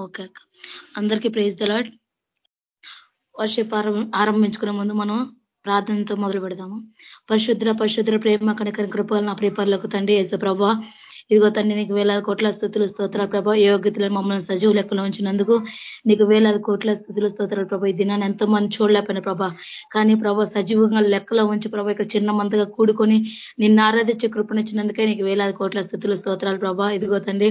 Okay అక్క. అందరికీ praise the Lord worship ఆరంభించుకునే ముందు మనం ప్రార్థనతో మొదలు పెడదాము. పరిశుద్ర పరిశుద్ర ప్రేమ కనికర కృపలు నా ప్రేపర్లకు తండ్రి వేసే ప్రభా ఇదిగో తండ్రి నీకు వేలాది కోట్ల స్థుతులు స్తోత్రాలు ప్రభా. యోగ్యతలను మమ్మల్ని సజీవ లెక్కలో ఉంచినందుకు నీకు వేలాది కోట్ల స్థుతులు స్తోత్రాలు ప్రభా. ఈ దినాన్ని ఎంతో మంది చూడలేకపోయిన ప్రభా. కానీ ప్రభా సజీవంగా లెక్కలో ఉంచి ప్రభా ఇక్కడ చిన్న మంతగా కూడుకొని నిన్ను ఆరాధించే కృపణించినందుకే నీకు వేలాది కోట్ల స్థుతులు స్తోత్రాలు ప్రభా. ఇదిగో తండ్రి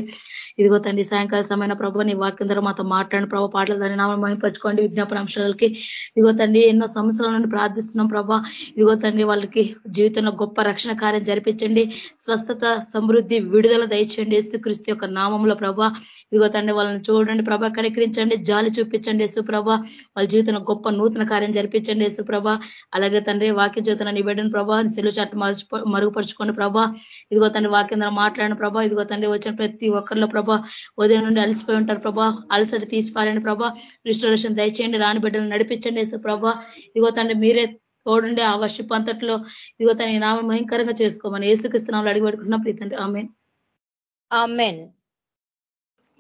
ఇదిగో తండ్రి సాయంకాల సమయంలో ప్రభు నీ వాక్యం ద్వారా మాతో మాట్లాడిన ప్రభు పాటలు దాన్ని నామం మహింపరచుకోండి. విజ్ఞాపన అంశాలకి ఇదిగో తండ్రి ఎన్నో సంవత్సరాల నుండి ప్రార్థిస్తున్నాం ప్రభా. ఇదిగో తండ్రి వాళ్ళకి జీవితంలో గొప్ప రక్షణ కార్యం జరిపించండి. స్వస్థత సమృద్ధి విడుదల దయచేయండి. యేసుక్రీస్తు యొక్క నామంలో ప్రభా. ఇదిగో తండ్రి వాళ్ళని చూడండి ప్రభా. కనికరించండి. జాలి చూపించండి యేసుప్రభ వాళ్ళ జీవితంలో గొప్ప నూతన కార్యం జరిపించండి యేసుప్రభ అలాగే తండ్రి వాక్య జీవితంలో నీ ప్రభా. సెలవు చట్ట మరుగుపరుచుకోండి ప్రభా. ఇదిగో తండ్రి వాక్యం మాట్లాడిన ప్రభా. ఇదిగో తండ్రి వచ్చిన ప్రతి ఒక్కరిలో ప్రభా ఉదయం నుండి అలసిపోయి ఉంటారు ప్రభా అలసటి తీసిపారండి ప్రభా రిస్టరేషన్ దయచేయండి రాని బిడ్డలు నడిపించండి యేసు ప్రభా ఇదిగో తండ్రి మీరే తోడుండే ఆ వర్షపు అంతట్లో ఇదిగో తన నామం భయంకరంగా చేసుకోమని ఏసుకిస్తున్నాం అడిగి పెట్టుకుంటున్నాం ప్రీతండి ఆమెన్ ఆమెన్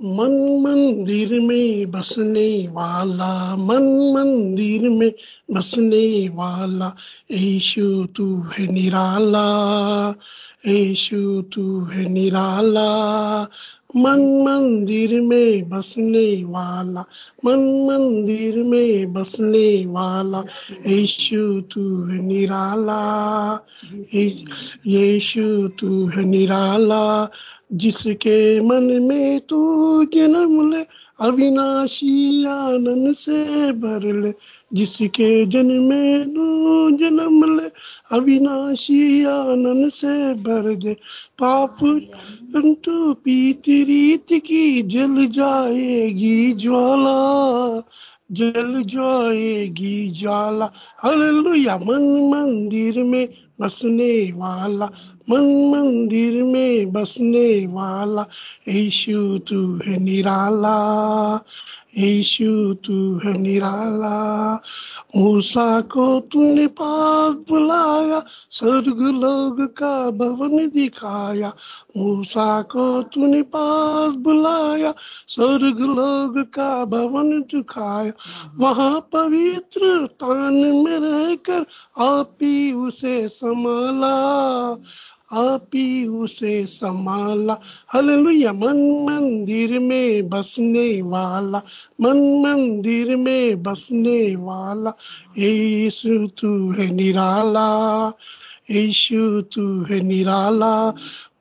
मन मंदिर में बसने वाला मन मंदिर में बसने वाला यीशु तू है निराला यीशु तू है निराला मन मंदिर में बसने वाला मन मंदिर में बसने वाला। यीशु तू है निराला। यीशु तू है निराला। जिसके मन में तू जन्म ले अविनाशी आनंद से भर ले। जिसके जन्म में तू जन्म ले अविनाशी आनंद से भर दे। पाप तू पीती रीत की जल जाएगी ज्वाला, जल जाएगी ज्वाला। हालेलुया, मन मंदिर में बसने वाला, मन मंदिर में बसने वाला। यीशु, तू है निराला, यीशु, तू है निराला। मूसा को तूने पास बुलाया, स्वर्ग लोग का भवन दिखाया। मूसा को तूने पास बुलाया, स्वर्ग लोग का भवन दिखाया। वहाँ पवित्र तान में रहकर आप ही उसे संभाला। आप ही उसे संभाला। हल लुया मन मंदिर में बसने वाला मन मंदिर में बसने वाला। यीशु, तू है निराला, यीशु, तू है निराला।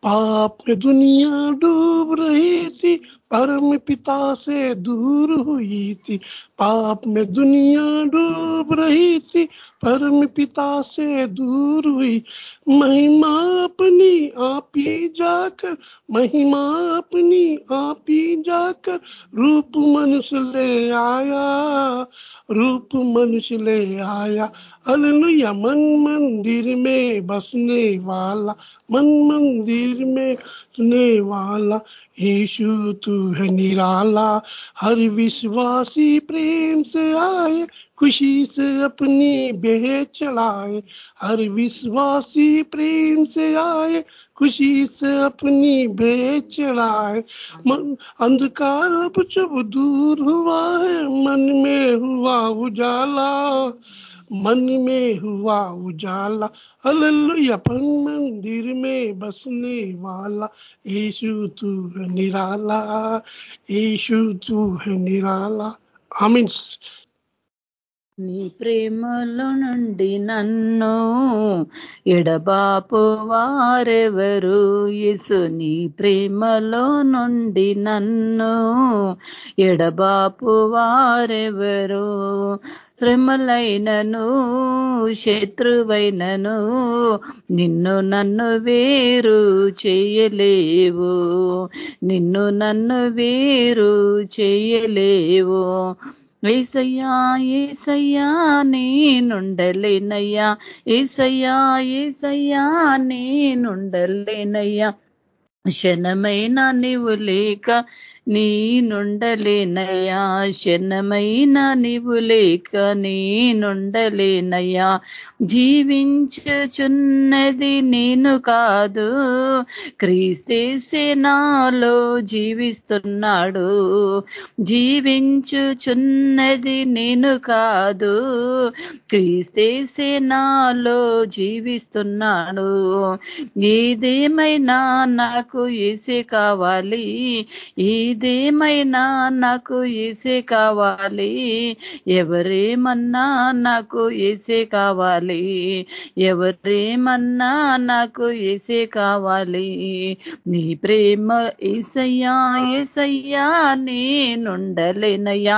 पाप में दुनिया डूब रही थी, परम पिता से दूर हुई थी। पाप में दुनिया डूब रही थी, परम पिता से दूर हुई। महिमा अपनी आप ही जाकर, महिमा अपनी आप ही जाकर, रूप मनुष्य ले आया, रूप मनुष्य ले आया। अलुया मन मंदिर में बसने वाला मन मंदिर में बसने वाला यीशु तू है निराला हर विश्वासी प्रेम से आए खुशी से अपनी बेह चलाए हर विश्वासी प्रेम से आए खुशी से अपनी बेह चढ़ाए मन अंधकार अब जब दूर हुआ है मन में हुआ उजाला मन में हुआ उजाला अपन मंदिर में बसने वाला यीशु तू है निराला यीशु तू है निराला आमीन నీ ప్రేమలో నుండి నన్ను ఎడబాపు వారెవరు యేసు నీ ప్రేమలో నుండి నన్ను ఎడబాపు వారెవరు శ్రమలైనను శత్రువైనను నిన్ను నన్ను వేరు చేయలేవు. నిన్ను నన్ను వేరు చేయలేవు. ఏసయ్యా ఏసయ్యా నేనుండలేనయ్యా. ఏసయ్యా ఏసయ్యా నేనుండలేనయ్యా. క్షణమైనా నీవు లేక నీ నుండలేనయ్యా క్షణమైన నీవు లేక నీ నుండలేనయ్యా జీవించుచున్నది నేను కాదు. క్రీస్తేసే నాలో జీవిస్తున్నాడు. జీవించుచున్నది నేను కాదు. క్రీస్తేసే నాలో జీవిస్తున్నాడు. ఏదేమైనా నాకు ఏసే కావాలి. ఏదేమైనా నాకు ఏసే కావాలి. ఎవరేమన్నా నాకు ఏసే కావాలి. ఎవరేమన్నా నాకు ఏసే కావాలి? నీ ప్రేమ ఏసయ్యా ఏసయ్యా నేనుండలేనయ్యా.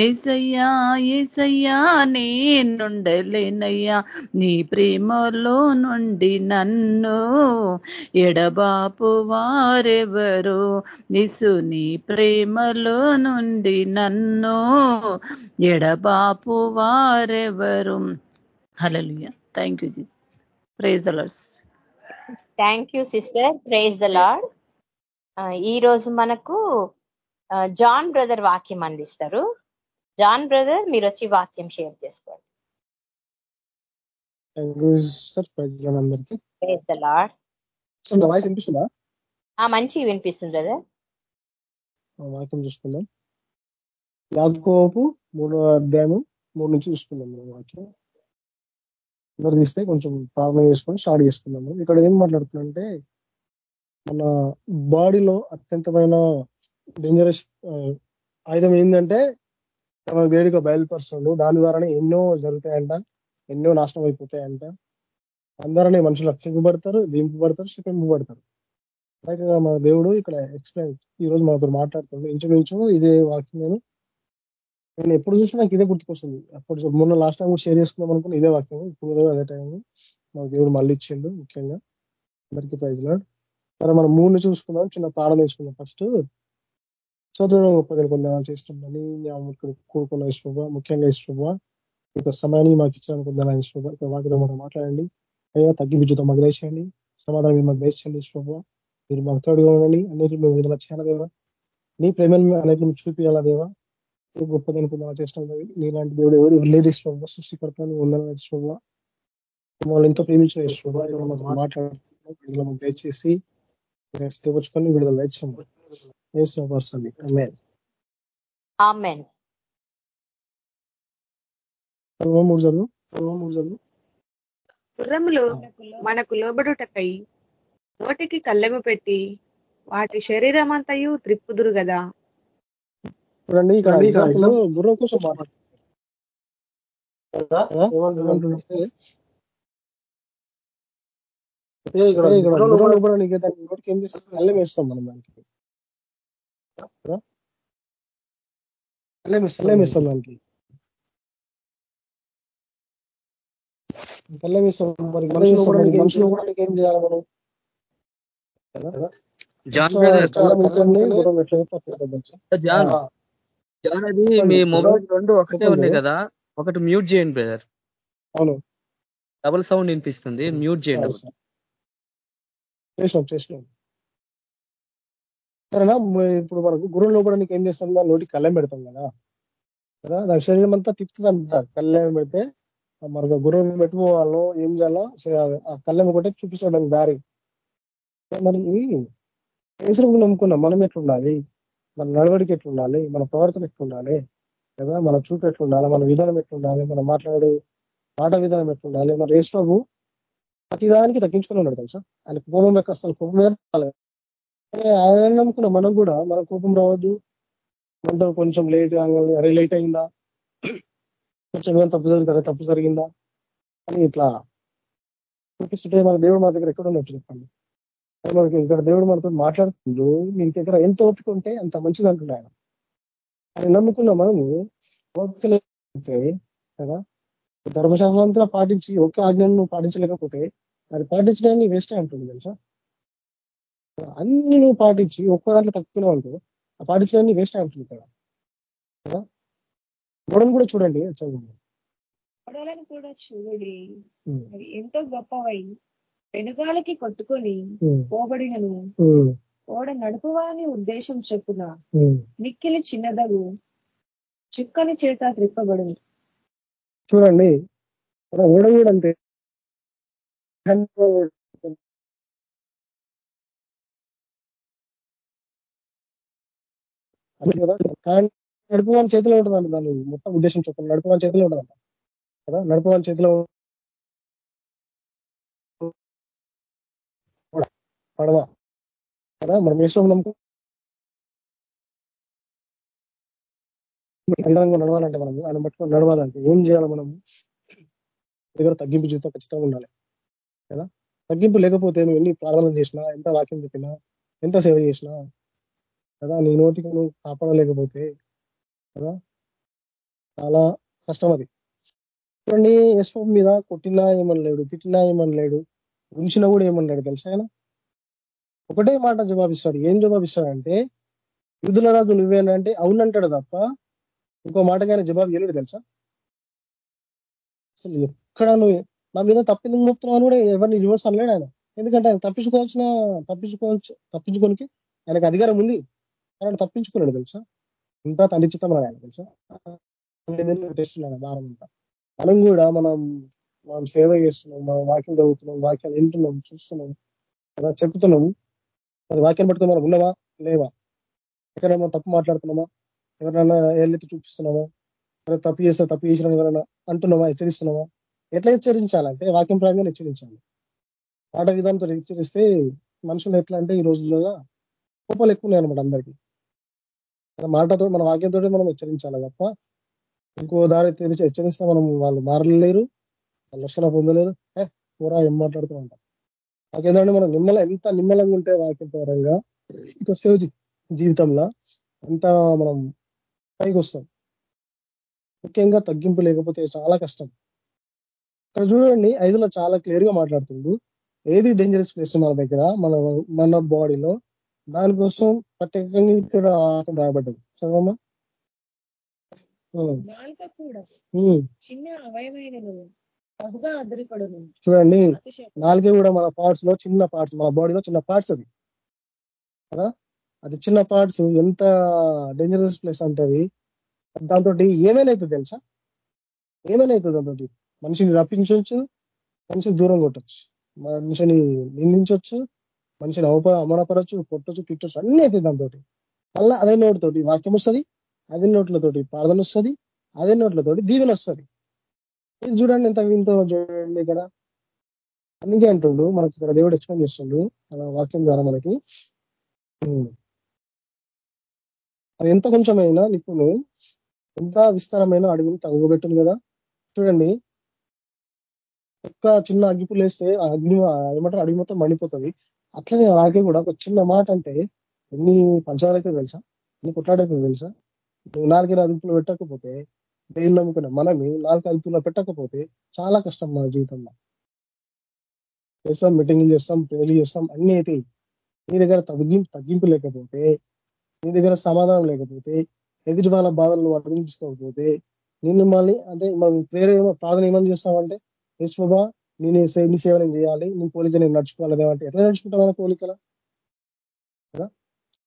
ఏసయ్యా ఏసయ్యా నేనుండలేనయ్యా. నీ ప్రేమలో నుండి నన్ను ఎడబాపు వారెవరు? నిసు నీ ప్రేమలో నుండి నన్ను ఎడబాపు వారెవరు? Hallelujah thank you G praise the Lord's thank you sister praise the Lord ఈ రోజు మనకు జాన్ బ్రదర్ వాక్యం అందిస్తారు. జాన్ బ్రదర్ మీరు వచ్చి వాక్యం షేర్ చేసుకోండి. ద వాయిస్ వినిపిస్తుందా? మంచిగా వినిపిస్తుంది బ్రదర్ వాక్యం చూసుకుందాం. యాకోపు మూడో అధ్యాయం మూడు నుంచి చూసుకుందాం మనం వాక్యం. అందరు తీస్తే కొంచెం ప్రార్థన చేసుకొని స్టార్ట్ చేసుకున్నాము ఇక్కడ ఏం మాట్లాడుతున్నంటే మన బాడీలో అత్యంతమైన డేంజరస్ ఆయుధం ఏంటంటే మన వేడిగా బయలుపరుస్తుండు. దాని ద్వారానే ఎన్నో జరుగుతాయంట ఎన్నో నాశనం అయిపోతాయంట. అందరనే మనుషులు రక్షింపబడతారు దింపబడతారు శిపింపబడతారు. అలాగే మన దేవుడు ఇక్కడ ఎక్స్ప్లెయిన్ ఈ రోజు మనతో మాట్లాడుతుంది ఇంచుమించు ఇదే వాక్యం నేను నేను ఎప్పుడు చూసినా నాకు ఇదే గుర్తుకొస్తుంది. అప్పుడు మొన్న లాస్ట్ టైం కూడా షేర్ చేసుకుందాం అనుకున్న ఇదే వాక్యం. ఇప్పుడు అదే టైం మాకు దేవుడు మళ్ళీ ఇచ్చిండు ముఖ్యంగా. అందరికీ ప్రైజ్ లాడ్ సరే మనం మూడు చూసుకుందాం చిన్న ప్రాణం వేసుకుందాం ఫస్ట్ చదువు గొప్పదని కొందరు చేస్తుందని కూడుకున్న ఇష్టమా ముఖ్యంగా ఇష్టమా ఇక సమయాన్ని మాకు ఇచ్చాను కొందరు ఇష్టమా ఇక వాటిలో మనం మాట్లాడండి. అయ్యా తగ్గి విద్యుత్ మాకు దయచేయండి. సమాధానం మీరు మాకు దయచేయండి ఇష్టమా మీరు మాకు తోడుగా ఉండండి. అన్నిటి మేము విడుదల చేయాలా దేవా? నీ ప్రేమను అనేది చూపించాలా దేవా? గొప్పదని కొందరు చేస్తాం నీలాంటి దేవుడు ఎవరు లేదు ఇష్టమా సృష్టికర్తను ఉందని ఇష్టమా మమ్మల్ని ఎంతో ప్రేమించిన ఇష్టమా మాట్లాడుతున్నాం. దయచేసి తెచ్చుకొని విడుదల దయచేయండి. గుర్రములు మనకు లోబడుటకై నోటికి కళ్ళెము పెట్టి వాటి శరీరం అంతయు త్రిప్పుదురు కదా చూడండి ఇక్కడ గుర్రం కోసం ఇక్కడ నోటికి ఏం చేస్తాం కళ్ళెం వేస్తాం మనం దానికి. వేస్తాం దానికి. వేస్తాం మరి మనుషులు కూడా ఏం చేయాలి? మనం? John John. అది మీ మొబైల్ రెండు ఒకటే ఉన్నాయి కదా. ఒకటి మ్యూట్ చేయండి బ్రదర్. అవును. డబుల్ సౌండ్ వినిపిస్తుంది. మ్యూట్ చేయండి చేసినాం చేసినాం. సరేనా? ఇప్పుడు మనకు గురువు లోపడానికి ఏం చేస్తాం దాని నోటి కళ్ళెం పెడతాం కదా? కదా? దాని శరీరం అంతా తిప్పుతుంది అంట కళ్ళెం పెడితే మనకు గురువు పెట్టుకోవాలో ఏం చేయాలో ఆ కళ్ళెం ఒకటే చూపిస్తాడు దారి. మరి కేసరకు నమ్ముకున్నాం. మనం ఎట్లుండాలి? మన నడవడికి ఎట్లుండాలి? మన ప్రవర్తన ఎట్లుండాలి? కదా మన చూపు ఎట్లుండాలి? మన విధానం ఎట్లుండాలి? మనం మాట్లాడే మాట విధానం ఎట్లుండాలి? మన రేష్ ప్రభు ప్రతిదానికి తగ్గించుకుని ఉన్నాడు తెలుసా? ఆయన కోపం యొక్క అసలు కోపం ఆయన మనం కూడా మన కోపం రావద్దు. మనతో కొంచెం లేట్ కాగానే అరే లేట్ అయిందా? కొంచెం ఏమైనా తప్పు జరిగిందా తప్పు జరిగిందా? అని ఇట్లా చూపిస్తుంటే మన దేవుడు మా దగ్గర ఎక్కడ ఉన్నట్టు చెప్పండి? మనకి ఇక్కడ దేవుడు మనతో మాట్లాడుతుండ్రు మీ దగ్గర ఎంత ఓపిక ఉంటే అంత మంచిది అంటున్నా ఆయన. ఆయన నమ్ముకున్న మనము. ఓపిక లేకపోతే కదా? ధర్మశాస్త్రం పాటించి ఒక్క ఆజ్ఞను నువ్వు పాటించలేకపోతే అది పాటించడాన్ని వేస్టే అంటుంది తెలుసా? అన్ని నువ్వు పాటించి ఒక్క దాంట్లో తక్కుతున్నావు అనుకో ఆ పాటించడాన్ని వేస్ట్ అంటుంది ఇక్కడ. గొడవను కూడా చూడండి చదువు గొడవలను కూడా చూడండి. ఎంతో గొప్పవై వెనుగాలకి కొట్టుకొని పోబడినను. ఓడ నడుపువాని ఉద్దేశం చెప్పున. మిక్కిలి చిన్నదగు చుక్కని చేత త్రిప్పబడు చూడండి ఓడ కూడా అంతే అదే కదా కానీ నడుపు వాళ్ళ చేతిలో ఉంటుందంట దాని మొత్తం ఉద్దేశం చెప్పండి నడుపు వాళ్ళ చేతిలో ఉంటుందంట. కదా నడుపు వాళ్ళ చేతిలో పడవ. కదా? మనం వేసుకోం నమ్ముకో విధంగా నడవాలంటే మనం ఆయన పట్టుకొని నడవాలంటే ఏం చేయాలి మనం దగ్గర తగ్గింపు జీవితం ఖచ్చితంగా ఉండాలి. కదా? తగ్గింపు లేకపోతే నువ్వు ఎన్ని ప్రార్థనలు చేసినా ఎంత వాక్యం చెప్పినా ఎంత సేవ చేసినా కదా? నీ నోటికి నువ్వు కాపాడలేకపోతే కదా? చాలా కష్టం అది. చూడండి యశ్వం మీద కొట్టినా ఏమనలేడు తిట్టినా ఏమనలేడు ఉంచినా కూడా ఏమన్నాడు తెలుసా ఆయన? ఒకటే మాట జవాబిస్తాడు. ఏం జవాబిస్తాడంటే యుద్ధుల రాజు నువ్వేనంటే అవునంటాడు తప్ప ఇంకో మాటగానే జవాబు ఇవ్వలేడు తెలుసా? అసలు ఎక్కడ నువ్వు నా మీద తప్పింది మొత్తం అని కూడా ఎవరిని రివర్స్ అనలేడు ఆయన. ఎందుకంటే ఆయన తప్పించుకోవాల్సిన తప్పించుకోవచ్చు తప్పించుకోనికి ఆయనకు అధికారం ఉంది. ఆయన తప్పించుకున్నాడు తెలుసా? ఇంత తండ్రి చిత్తం ఆయన తెలుసా? టెస్తున్నాడు భారం అంతా. మనం కూడా మనం మనం సేవ చేస్తున్నాం మనం వాక్యం చదువుతున్నాం వాక్యాలు వింటున్నాం చూస్తున్నాం కదా చెప్తున్నాం. మరి వాక్యం పట్టుకుని మనం ఉన్నావా? లేవా? ఎక్కడైనా తప్పు మాట్లాడుతున్నామా? ఎవరైనా ఏళ్ళెత్తి చూపిస్తున్నామా? తప్పు చేస్తే తప్పు చేసిన ఎవరైనా అంటున్నామా? హెచ్చరిస్తున్నామా? ఎట్లా హెచ్చరించాలంటే వాక్యం ప్రకారంగా హెచ్చరించాలి. పాట విధానంతో హెచ్చరిస్తే మనుషులు ఎట్లా అంటే ఈ రోజుల్లో కోపాలు ఎక్కువ అనమాట అందరికీ. మాటతో మన వాక్యంతో మనం హెచ్చరించాలి తప్ప ఇంకో దారి తెలిసి హెచ్చరిస్తే మనం వాళ్ళు మారలేరు వాళ్ళు లక్షణ పొందలేరు. ఏ కూర ఏం మాట్లాడుతూ ఉంటాం నాకేంటంటే మనం నిమ్మల ఎంత నిమ్మలంగా ఉంటే వాక్యం పరంగా ఇక సేవ జీవితంలో అంత మనం పైకి వస్తాం. ముఖ్యంగా తగ్గింపు లేకపోతే చాలా కష్టం. ఇక్కడ చూడండి ఐదులో చాలా క్లియర్గా మాట్లాడుతుంది ఏది డేంజరస్ ప్లేస్ మన దగ్గర మన మన బాడీలో దానికోసం ప్రత్యేకంగా ఇక్కడ రాయబడ్డది. చదవమ్మా. చిన్న అవయమైనను చూడండి నాలుగే కూడా మన పార్ట్స్లో చిన్న పార్ట్స్ మన బాడీలో చిన్న పార్ట్స్ అది. కదా? అది చిన్న పార్ట్స్ ఎంత డేంజరస్ ప్లేస్ అంటది దాంతో ఏమైనా అవుతుంది తెలుసా? ఏమైనా అవుతుంది దాంతో మనిషిని రప్పించవచ్చు మనిషిని దూరం కొట్టచ్చు మనిషిని నిందించవచ్చు మనిషిని అవప అమనపరచు కొట్టచ్చు తిట్టచ్చు అన్ని అవుతుంది దాంతో మళ్ళీ అదే నోటితోటి వాక్యం వస్తుంది అదే నోట్లతోటి ప్రార్థన వస్తుంది అదే నోట్లతోటి దీవెన వస్తుంది. ఇది చూడండి ఎంత వింతో చూడండి ఇక్కడ. అందుకే అంటుండు మనకి ఇక్కడ దేవుడు ఎక్స్ప్లెయిన్ చేస్తుండు అలా వాక్యం ద్వారా మనకి. అది ఎంత కొంచెమైనా నిపుణులు ఎంత విస్తారమైన అడుగుని తగ్గబెట్టింది కదా. చూడండి. ఒక్క చిన్న అగ్గిపులు వేస్తే ఆ అగ్ని ఏమంటారు అడుగు మొత్తం మండిపోతుంది. అట్లనే అలాగే కూడా ఒక చిన్న మాట అంటే ఎన్ని పంచాలైతే తెలుసా? ఎన్ని కొట్లాడైతే తెలుసా? నువ్వు నాలుగైదు అదుపులు పెట్టకపోతే దేవుని నమ్ముకున్న. మనమే నాలుగు అదుపులో పెట్టకపోతే చాలా కష్టం మన జీవితంలో. చేస్తాం మీటింగ్లు చేస్తాం ప్రేర్లు చేస్తాం అన్ని అయితే నీ దగ్గర తగ్గింపు తగ్గింపు లేకపోతే నీ దగ్గర సమాధానం లేకపోతే ఎదుటి వాళ్ళ బాధలు నువ్వు అర్థించుకోకపోతే నిన్ను మళ్ళీ అంటే మనం ప్రేరే ప్రార్థన ఏమని చేస్తామంటే యశ్వభా నేను సే- నీ సేవ నేను చేయాలి నీ పోలిక నేను నడుచుకోవాలి అంటే ఎట్లా నడుచుకుంటాం మన పోలికల? కదా?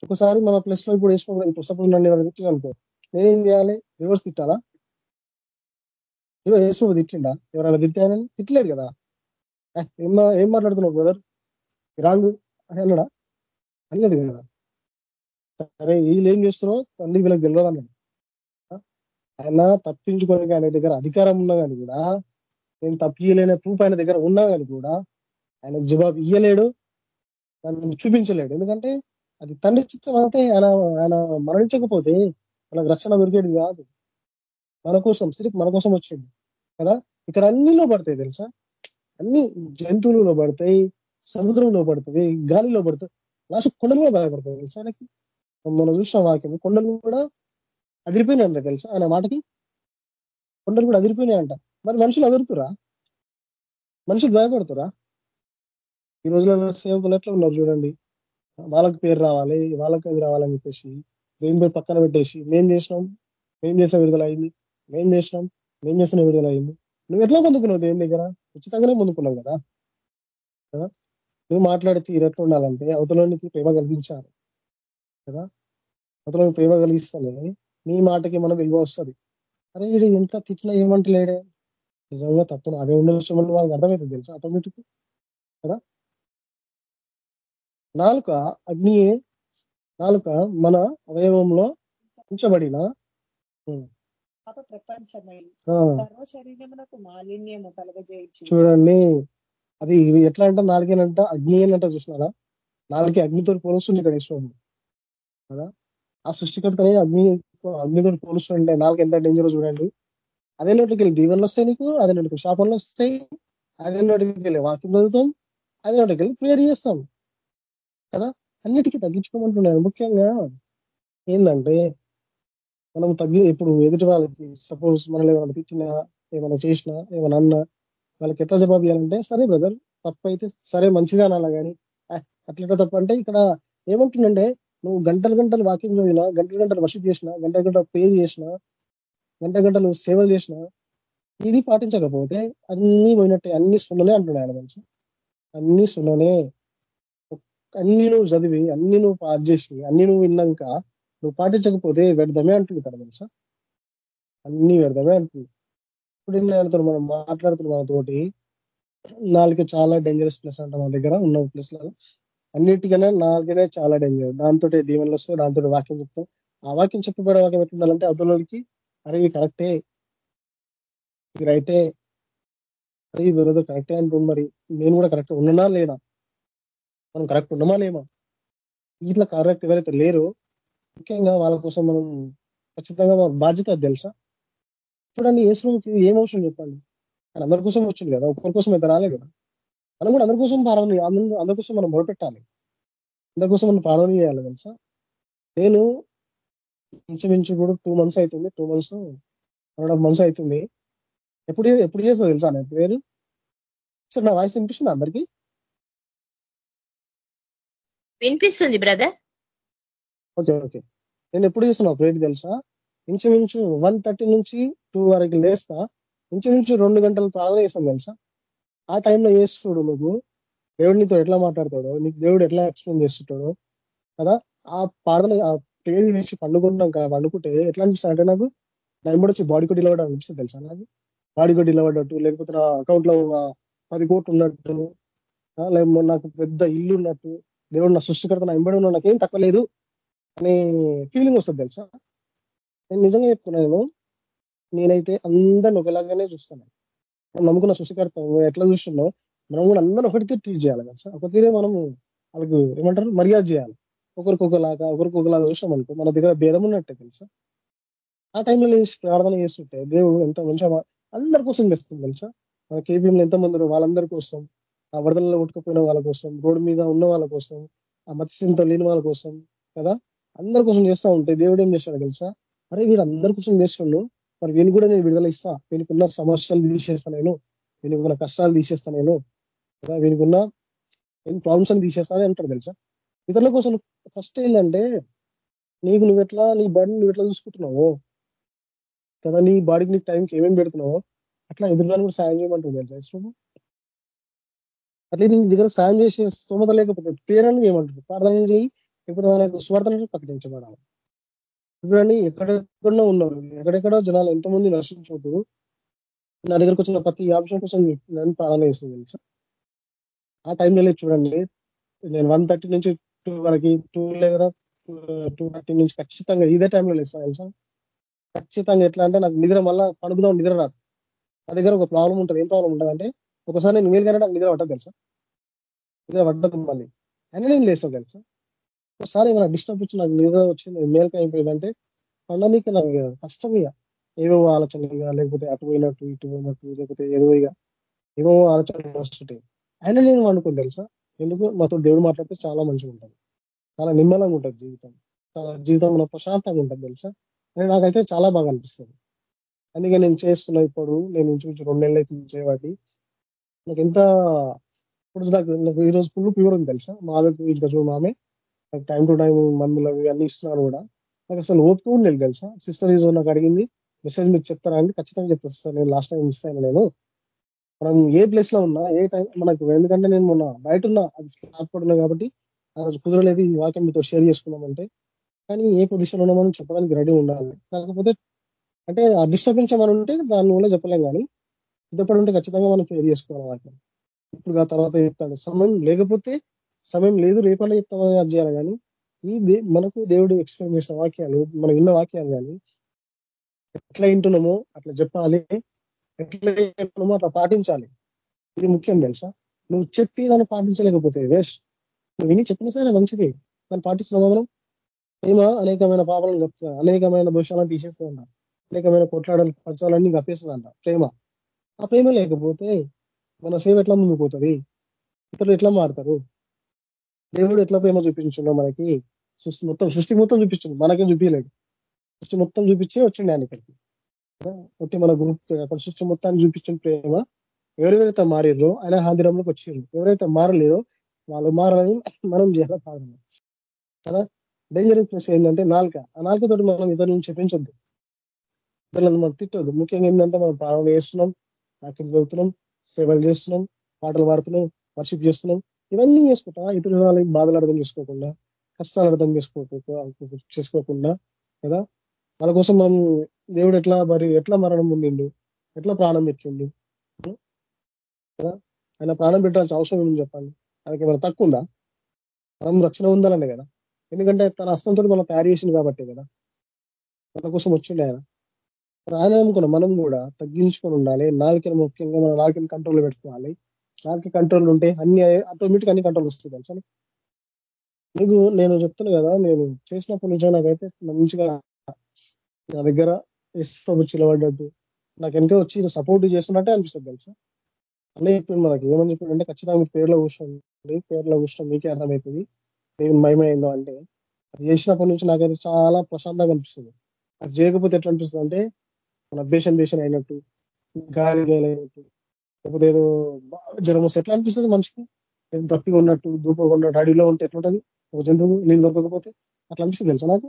ఒకసారి మన ప్లస్లో ఇప్పుడు వేసుకోవాలి పుస్తకం నన్ను ఎవరు తిట్టిన అనుకో నేనేం చేయాలి? రివర్స్ తిట్టాలా? ఏదో వేసుకో తిట్టిండా? ఎవరైనా తిట్టానని తిట్టలేడు కదా. ఏం ఏం మాట్లాడుతున్నావు బ్రదర్? రాంగు? అని అన్నాడా? అనలేదు కదా. సరే వీళ్ళు ఏం చేస్తున్నారో తండ్రి వీళ్ళకి తెలియదు అన్నాడు. ఆయన తప్పించుకోవడానికి ఆయన దగ్గర అధికారం ఉన్నా కానీ కూడా నేను తప్పియలేని ప్రూఫ్ ఆయన దగ్గర ఉన్నా కానీ కూడా ఆయన జవాబు ఇయ్యలేడు దాన్ని చూపించలేడు. ఎందుకంటే అది తండ్రి చిత్తం అంతే. ఆయన ఆయన మరణించకపోతే మనకు రక్షణ దొరికేది కాదు. మన కోసం సిరికి మన కోసం వచ్చింది కదా? ఇక్కడ అన్నిలో పడతాయి తెలుసా? అన్ని జంతువులలో పడతాయి సముద్రంలో పడుతుంది గాలిలో పడుతుంది లాస్ట్ కొండలు కూడా భయపడతాయి తెలుసా ఆయనకి? మనం చూసిన వాక్యం కొండలు కూడా అదిరిపోయినాయంట తెలుసా ఆయన మాటకి? కొండలు కూడా అదిరిపోయినాయంట. మరి మనుషులు అదురుతురా? మనుషులు భయపడుతురా? ఈ రోజులలో సేవకులు ఎట్లా ఉన్నారు చూడండి. వాళ్ళకి పేరు రావాలి వాళ్ళకి అది రావాలని చెప్పేసి దేని పేరు పక్కన పెట్టేసి మేం చేసినాం మేం చేసే విడుదల అయింది మేం చేసినాం. నేను చేసిన విడుదల అయింది? నువ్వు ఎట్లా పొందుకున్నావు దేని దగ్గర? ఉచితంగానే పొందుకున్నావు కదా. నువ్వు మాట్లాడే తీరట్లు ఉండాలంటే అవతలోనికి ప్రేమ కలిగించాలి కదా. అవతలోనికి ప్రేమ కలిగిస్తానే నీ మాటకి మనం విలువ వస్తుంది. అరే వీడు ఇంత తిట్టినా ఏమంటలేడే? నిజంగా తప్పు అదే ఉండొచ్చు వాళ్ళకి అర్థమవుతుంది తెలుసు? ఆటోమేటిక్ కదా. నాలుక అగ్నియే నాలుక మన అవయవంలో ఉంచబడిన పాప ప్రపంచమై. సర్వ శరీరమునకు మాలిన్యము కలగజేయచ్చు చూడండి. అది ఎట్లా అంటే? నాలుగేనంట? అగ్ని ఏనంట చూసినారా? నాలుగే అగ్నితో పోలుస్తుంది ఇక్కడ ఈశ్వరుడు. కదా? ఆ సృష్టికర్తని అగ్ని అగ్నితో పోలుస్తుంటే నాలుగు ఎంత డేంజర్ చూడండి. అదే నోటికి వెళ్ళి దీవెనలు వస్తాయి నీకు అదే నోటికి శాపంలో వస్తాయి అదే నోటికి వెళ్ళి వాక్యం చదువుతాం అదే నోటికి వెళ్ళి ప్రేయర్ చేస్తాం. కదా? అన్నిటికీ తగ్గించుకోమంటున్నాను ముఖ్యంగా. ఏంటంటే మనం తగ్గి ఇప్పుడు ఎదుటి వాళ్ళకి సపోజ్ మనల్ని ఏమైనా తిట్టినా ఏమైనా చేసినా ఏమైనా అన్నా వాళ్ళకి ఎట్లా జవాబు ఇవ్వాలంటే సరే బ్రదర్ తప్పైతే సరే మంచిదే అనాలా కానీ అట్లా తప్ప అంటే ఇక్కడ ఏమంటుందంటే నువ్వు గంటలు గంటలు వాకింగ్ చదివినా గంటలు గంటలు వర్షిప్ చేసినా గంట గంట పే చేసినా గంట గంటలు సేవలు చేసినా ఇది పాటించకపోతే అన్ని పోయినట్టే అన్ని సున్ననే అంటున్నాయి ఆయన మంచి అన్ని సున్ననే అన్ని నువ్వు చదివి అన్ని నువ్వు పాస్ చేసి అన్ని నువ్వు విన్నాక నువ్వు పాటించకపోతే వ్యర్థమే అంటుంది కదా తెలుసా? అన్ని వ్యర్థమే అంటుంది. ఇప్పుడు ఏం మనం మాట్లాడుతున్నాం మనతోటి నాలుగు చాలా డేంజరస్ ప్లేస్ అంట మన దగ్గర ఉన్న ప్లేస్లలో అన్నిటికన్నా నాలుగనే చాలా డేంజర్ దాంతో దీవెనలు వస్తాయి దాంతో వాక్యం చెప్తాం. ఆ వాక్యం చెప్పబడే వాక్యం ఎట్లుండాలంటే అవతలకి అరే ఇది కరెక్టే. ఇది రైటే. అరే విరోధం కరెక్టే అంటుంది మరి. నేను కూడా కరెక్ట్ ఉన్ననా లేనా? మనం కరెక్ట్ ఉన్నామా లేమా? ఇట్లా కరెక్ట్ ఎవరైతే లేరో ముఖ్యంగా వాళ్ళ కోసం మనం ఖచ్చితంగా మన బాధ్యత తెలుసా? చూడండి ఏసుకి ఏం అవసరం చెప్పండి? ఆయన అందరి కోసం వచ్చింది కదా ఒక్కరి కోసం అయితే రాలే కదా. మనం కూడా అందరి కోసం ప్రారంభం అందరి అందరి కోసం మనం మొదపెట్టాలి అందరి కోసం మనం ప్రారంభం చేయాలి తెలుసా? నేను ఇంచుమించు కూడా టూ మంత్స్ అవుతుంది two months one half months అవుతుంది ఎప్పుడు ఎప్పుడు చేస్తా తెలుసా నా పేరు? సార్ నా వాయిస్ వినిపిస్తుంది అందరికి? వినిపిస్తుంది బ్రదర్. Okay okay. నేను ఎప్పుడు చేస్తున్నా ప్రేట్ తెలుసా? ఇంచుమించు వన్ థర్టీ నుంచి టూ వరకు లేస్తా. ఇంచుమించు రెండు గంటలు ప్రార్థన చేస్తాను తెలుసా? ఆ టైంలో చేస్తుడు నువ్వు. దేవుడు నీతో ఎట్లా మాట్లాడతాడో నీకు దేవుడు ఎట్లా ఎక్స్ప్లెయిన్ చేస్తుంటాడో కదా? ఆ ప్రార్థన ఆ పేరు చేసి పండుకున్నాక పండుకుంటే ఎట్లా అనిపిస్తుంది అంటే నాకు? నా ఎంబడి వచ్చి బాడీ కొట్టి ఇలవడం అనిపిస్తుంది తెలుసా నాకు? బాడీ కొట్టి ఇలవడట్టు లేకపోతే నా అకౌంట్లో పది కోట్లు ఉన్నట్టు లేకపోతే నాకు పెద్ద ఇల్లు ఉన్నట్టు దేవుడు నా సృష్టికర్త నా ఎంబడి ఉన్న నాకేం తక్కువ లేదు. అనే ఫీలింగ్ వస్తుంది తెలుసా? నేను నిజంగా చెప్తున్నాను నేనైతే అందరిని ఒకలాగానే చూస్తాను నమ్ముకున్న సృష్టికర్త ఎట్లా చూస్తున్నావు మనం కూడా అందరూ ఒకటి ట్రీట్ చేయాలి కదా ఒక తీరే మనం వాళ్ళకు ఏమంటారు? మర్యాద చేయాలి. ఒకరికొకలాగా ఒకరికొకలాగా చూసాం అనుకో మన దగ్గర భేదం ఉన్నట్టే తెలుసా? ఆ టైంలో లేచి ప్రార్థన చేస్తుంటే దేవుడు ఎంత మంచిగా అందరి కోసం చేస్తుంది తెలుసా? మన కేబీఎంలో ఎంతమంది వాళ్ళందరి కోసం ఆ వరదలలో కొట్టుకుపోయిన వాళ్ళ కోసం రోడ్డు మీద ఉన్న వాళ్ళ కోసం ఆ మత్స్యంతో లేని వాళ్ళ కోసం కదా? అందరి కోసం చేస్తూ ఉంటే దేవుడు ఏం చేస్తాడు తెలుసా? అరే వీడు అందరి కోసం చేస్తున్నాడు మరి వీని కూడా నేను విడుదల ఇస్తా. వీనికున్న సమస్యలు తీసేస్తా నేను. వీనికున్న కష్టాలు తీసేస్తా నేను. వీనికున్న ఏం ప్రాబ్లమ్స్ అని తీసేస్తానని అంటాడు తెలుసా? ఇతరుల కోసం ఫస్ట్ ఏంటంటే నీకు నువ్వు ఎట్లా నీ బాడీని నువ్వు ఎట్లా చూసుకుంటున్నావు కదా నీ బాడీకి నీ టైంకి ఏమేమి పెడుతున్నావు అట్లా ఎదురుగాని కూడా సాయం చేయమంటుంది తెలుసా? అట్లా నీ దగ్గర సాయం చేసే స్తోమత లేకపోతే పేరని ఏమంటారు? ప్రార్థన చేయి. ఇప్పుడు వాళ్ళకు స్వార్థనలు ప్రకటించబడాలి. చూడండి ఎక్కడెక్కడో ఉన్నారు ఎక్కడెక్కడో జనాలు ఎంతమంది నశించుకుంటూ నా దగ్గరకు వచ్చిన ప్రతి ఆప్షన్ కోసం నేను ప్రార్థన చేస్తుంది తెలుసా? ఆ టైంలో చూడండి నేను వన్ థర్టీ నుంచి టూ వరకు టూ లేదా టూ థర్టీ నుంచి ఖచ్చితంగా ఇదే టైంలో లేస్తాను తెలుసా? ఖచ్చితంగా ఎట్లా అంటే నాకు నిద్ర మళ్ళా పడుకుదాం నిద్ర రాదు. నా దగ్గర ఒక ప్రాబ్లం ఉంటుంది. ఏం ప్రాబ్లం ఉంటుంది అంటే ఒకసారి నేను మీరు కానీ నాకు నిద్ర పట్టదు తెలుసా? నిద్ర పడ్డదు మళ్ళీ. అయినా నేను లేస్తాను తెలుసా? ఒకసారి ఏమైనా డిస్టర్బ్ వచ్చి నాకు నిద్ర వచ్చింది మేలుక అయిపోయిందంటే పండనీకి నాకు కష్టం ఇక. ఏవో ఆలోచనలు లేకపోతే అటు పోయినట్టు ఇటు పోయినట్టు లేకపోతే ఏదో ఇక ఏవో ఆలోచనలు వస్తుంటాయి. అయినా నేను అనుకుని తెలుసా? ఎందుకు మాతో దేవుడు మాట్లాడితే చాలా మంచిగా ఉంటుంది. చాలా నిమ్మలంగా ఉంటుంది జీవితం. చాలా జీవితం ప్రశాంతంగా ఉంటుంది తెలుసా? అని నాకైతే చాలా బాగా అనిపిస్తుంది. అందుకే నేను చేస్తున్నా ఇప్పుడు నేను ఇంచుమించు రెండు నెలలు అయితే చేయబట్టి నాకు ఎంత ఇప్పుడు నాకు నాకు ఈరోజు ఫుల్ ప్యూర్ ఉంది తెలుసా? మా ఇంకా చూడు మామే నాకు టైం టు టైం మందులు అవి అన్ని ఇస్తున్నాను కూడా. నాకు అసలు ఓపిక ఉండలేదు తెలుసా? సిస్టర్ ఈజో నాకు అడిగింది మెసేజ్ మీకు చెప్తారా అండి? ఖచ్చితంగా చెప్తాను సార్ నేను లాస్ట్ టైం ఇస్తాను నేను. మనం ఏ ప్లేస్లో ఉన్నా ఏ టైం మనకు ఎందుకంటే నేను మొన్న బయట ఉన్నా అది స్లాప్ కాబట్టి ఆ రోజు కుదరలేదు ఈ వాక్యం మీతో షేర్ చేసుకున్నామంటే కానీ ఏ పొజిషన్ ఉన్నామని చెప్పడానికి రెడీ ఉండాలి. కాకపోతే అంటే ఆ డిస్టర్బెన్స్ ఏమైనా ఉంటే దాని వల్ల చెప్పలేం కానీ సిద్ధపడి ఉంటే ఖచ్చితంగా మనం షేర్ చేసుకోవాలి వాక్యం. ఇప్పుడు ఆ తర్వాత చెప్తాడు సమయం లేకపోతే సమయం లేదు రేపల్లా చెప్తామని అది చేయాలి కానీ ఈ మనకు దేవుడు ఎక్స్ప్లెయిన్ చేసిన వాక్యాలు మనం విన్న వాక్యాలు కానీ ఎట్లా వింటున్నామో అట్లా చెప్పాలి ఎట్లా వింటున్నామో అట్లా పాటించాలి. ఇది ముఖ్యం తెలుసా? నువ్వు చెప్పి దాన్ని పాటించలేకపోతే వేస్ట్ నువ్వు విని చెప్పిన సరే మంచిది. దాన్ని పాటిస్తున్నామా మనం? ప్రేమ అనేకమైన పాపాలను కప్తా అనేకమైన దోషాలను తీసేస్తుందంట అనేకమైన కొట్లాడలు పంచాలన్నీ కప్పేస్తుందంట ప్రేమ. ఆ ప్రేమ లేకపోతే మన సేవ ఎట్లా ముందుకు పోతుంది? ఇతరులు ఎట్లా మారుతారు? దేవుడు ఎట్లా ప్రేమ చూపించిండో మనకి సృష్టి మొత్తం సృష్టి మొత్తం చూపించండు మనకేం చూపించలేడు సృష్టి మొత్తం చూపించి వచ్చిండే ఆయన ఇక్కడికి. ఒకటి మన గ్రూప్ అక్కడ సృష్టి మొత్తాన్ని చూపించిన ప్రేమ ఎవరెవరైతే మారిరో ఆయన హాందిరంలోకి వచ్చిండ్రు ఎవరైతే మారలేరో వాళ్ళు మారాలని మనం చేయాలి కారణం కదా? డేంజరస్ ప్లేస్ ఏంటంటే నాలుక. ఆ నాలుకతోటి మనం ఇద్దరు నుంచి చెప్పించొద్దు. ఇద్దరు మనం తిట్టొద్దు. ముఖ్యంగా ఏంటంటే మనం ప్రాణం చేస్తున్నాం అక్కడికి వెళ్తున్నాం సేవలు చేస్తున్నాం పాటలు పాడుతున్నాం వర్షిప్ చేస్తున్నాం. ఇవన్నీ చేసుకుంటా ఇతరుల వాళ్ళకి బాధలు అర్థం చేసుకోకుండా కష్టాలు అర్థం చేసుకోకుండా చేసుకోకుండా కదా? వాళ్ళ కోసం మనం దేవుడు ఎట్లా మరి ఎట్లా మరణం పొందిండు ఎట్లా ప్రాణం పెట్టిండు కదా? ఆయన ప్రాణం పెట్టాల్సిన అవసరం ఏమని చెప్పండి? ఆయనకి ఏమైనా తక్కువ ఉందా? మనం రక్షణ ఉండాలండి కదా? ఎందుకంటే తన హస్తంతో మనం తయారు చేసింది కాబట్టి కదా? మన కోసం వచ్చిండే ఆయన. ఆయన అనుకున్నాం మనం కూడా తగ్గించుకొని ఉండాలి నాలుకని ముఖ్యంగా మన నాలుకని కంట్రోల్ పెట్టుకోవాలి. నాకు కంట్రోల్ ఉంటే అన్ని ఆటోమేటిక్ అన్ని కంట్రోల్ వస్తుంది అంటే మీకు నేను చెప్తున్నా కదా నేను చేసినప్పటి నుంచో నాకైతే మంచిగా నా దగ్గర ప్రభు చిలబడ్డట్టు నాకు వెనక వచ్చి సపోర్ట్ చేస్తున్నట్టే అనిపిస్తుంది తెలుసా? అన్నీ చెప్పింది మనకి ఏమని చెప్పింది ఖచ్చితంగా మీ పేర్లో కూర్చోండి పేర్లో కూర్చోండి మీకే అర్థమవుతుంది దేవుని మయమైందో అంటే అది చేసినప్పటి నుంచి నాకైతే చాలా ప్రశాంతంగా అనిపిస్తుంది. అది చేయకపోతే ఎట్లా అనిపిస్తుంది అంటే మన బేషన్ బేషన్ అయినట్టు గాలి గాలి అయినట్టు లేకపోతే ఏదో జ్వరం వస్తే ఎట్లా అనిపిస్తుంది మనిషికి? తప్పిగా ఉన్నట్టు దూపగా ఉన్నట్టు అడవిలో ఉంటే ఎట్లుంటది? ఒక జంతువు నీళ్ళు దొరకకపోతే అట్లా అనిపిస్తుంది తెలుసా నాకు?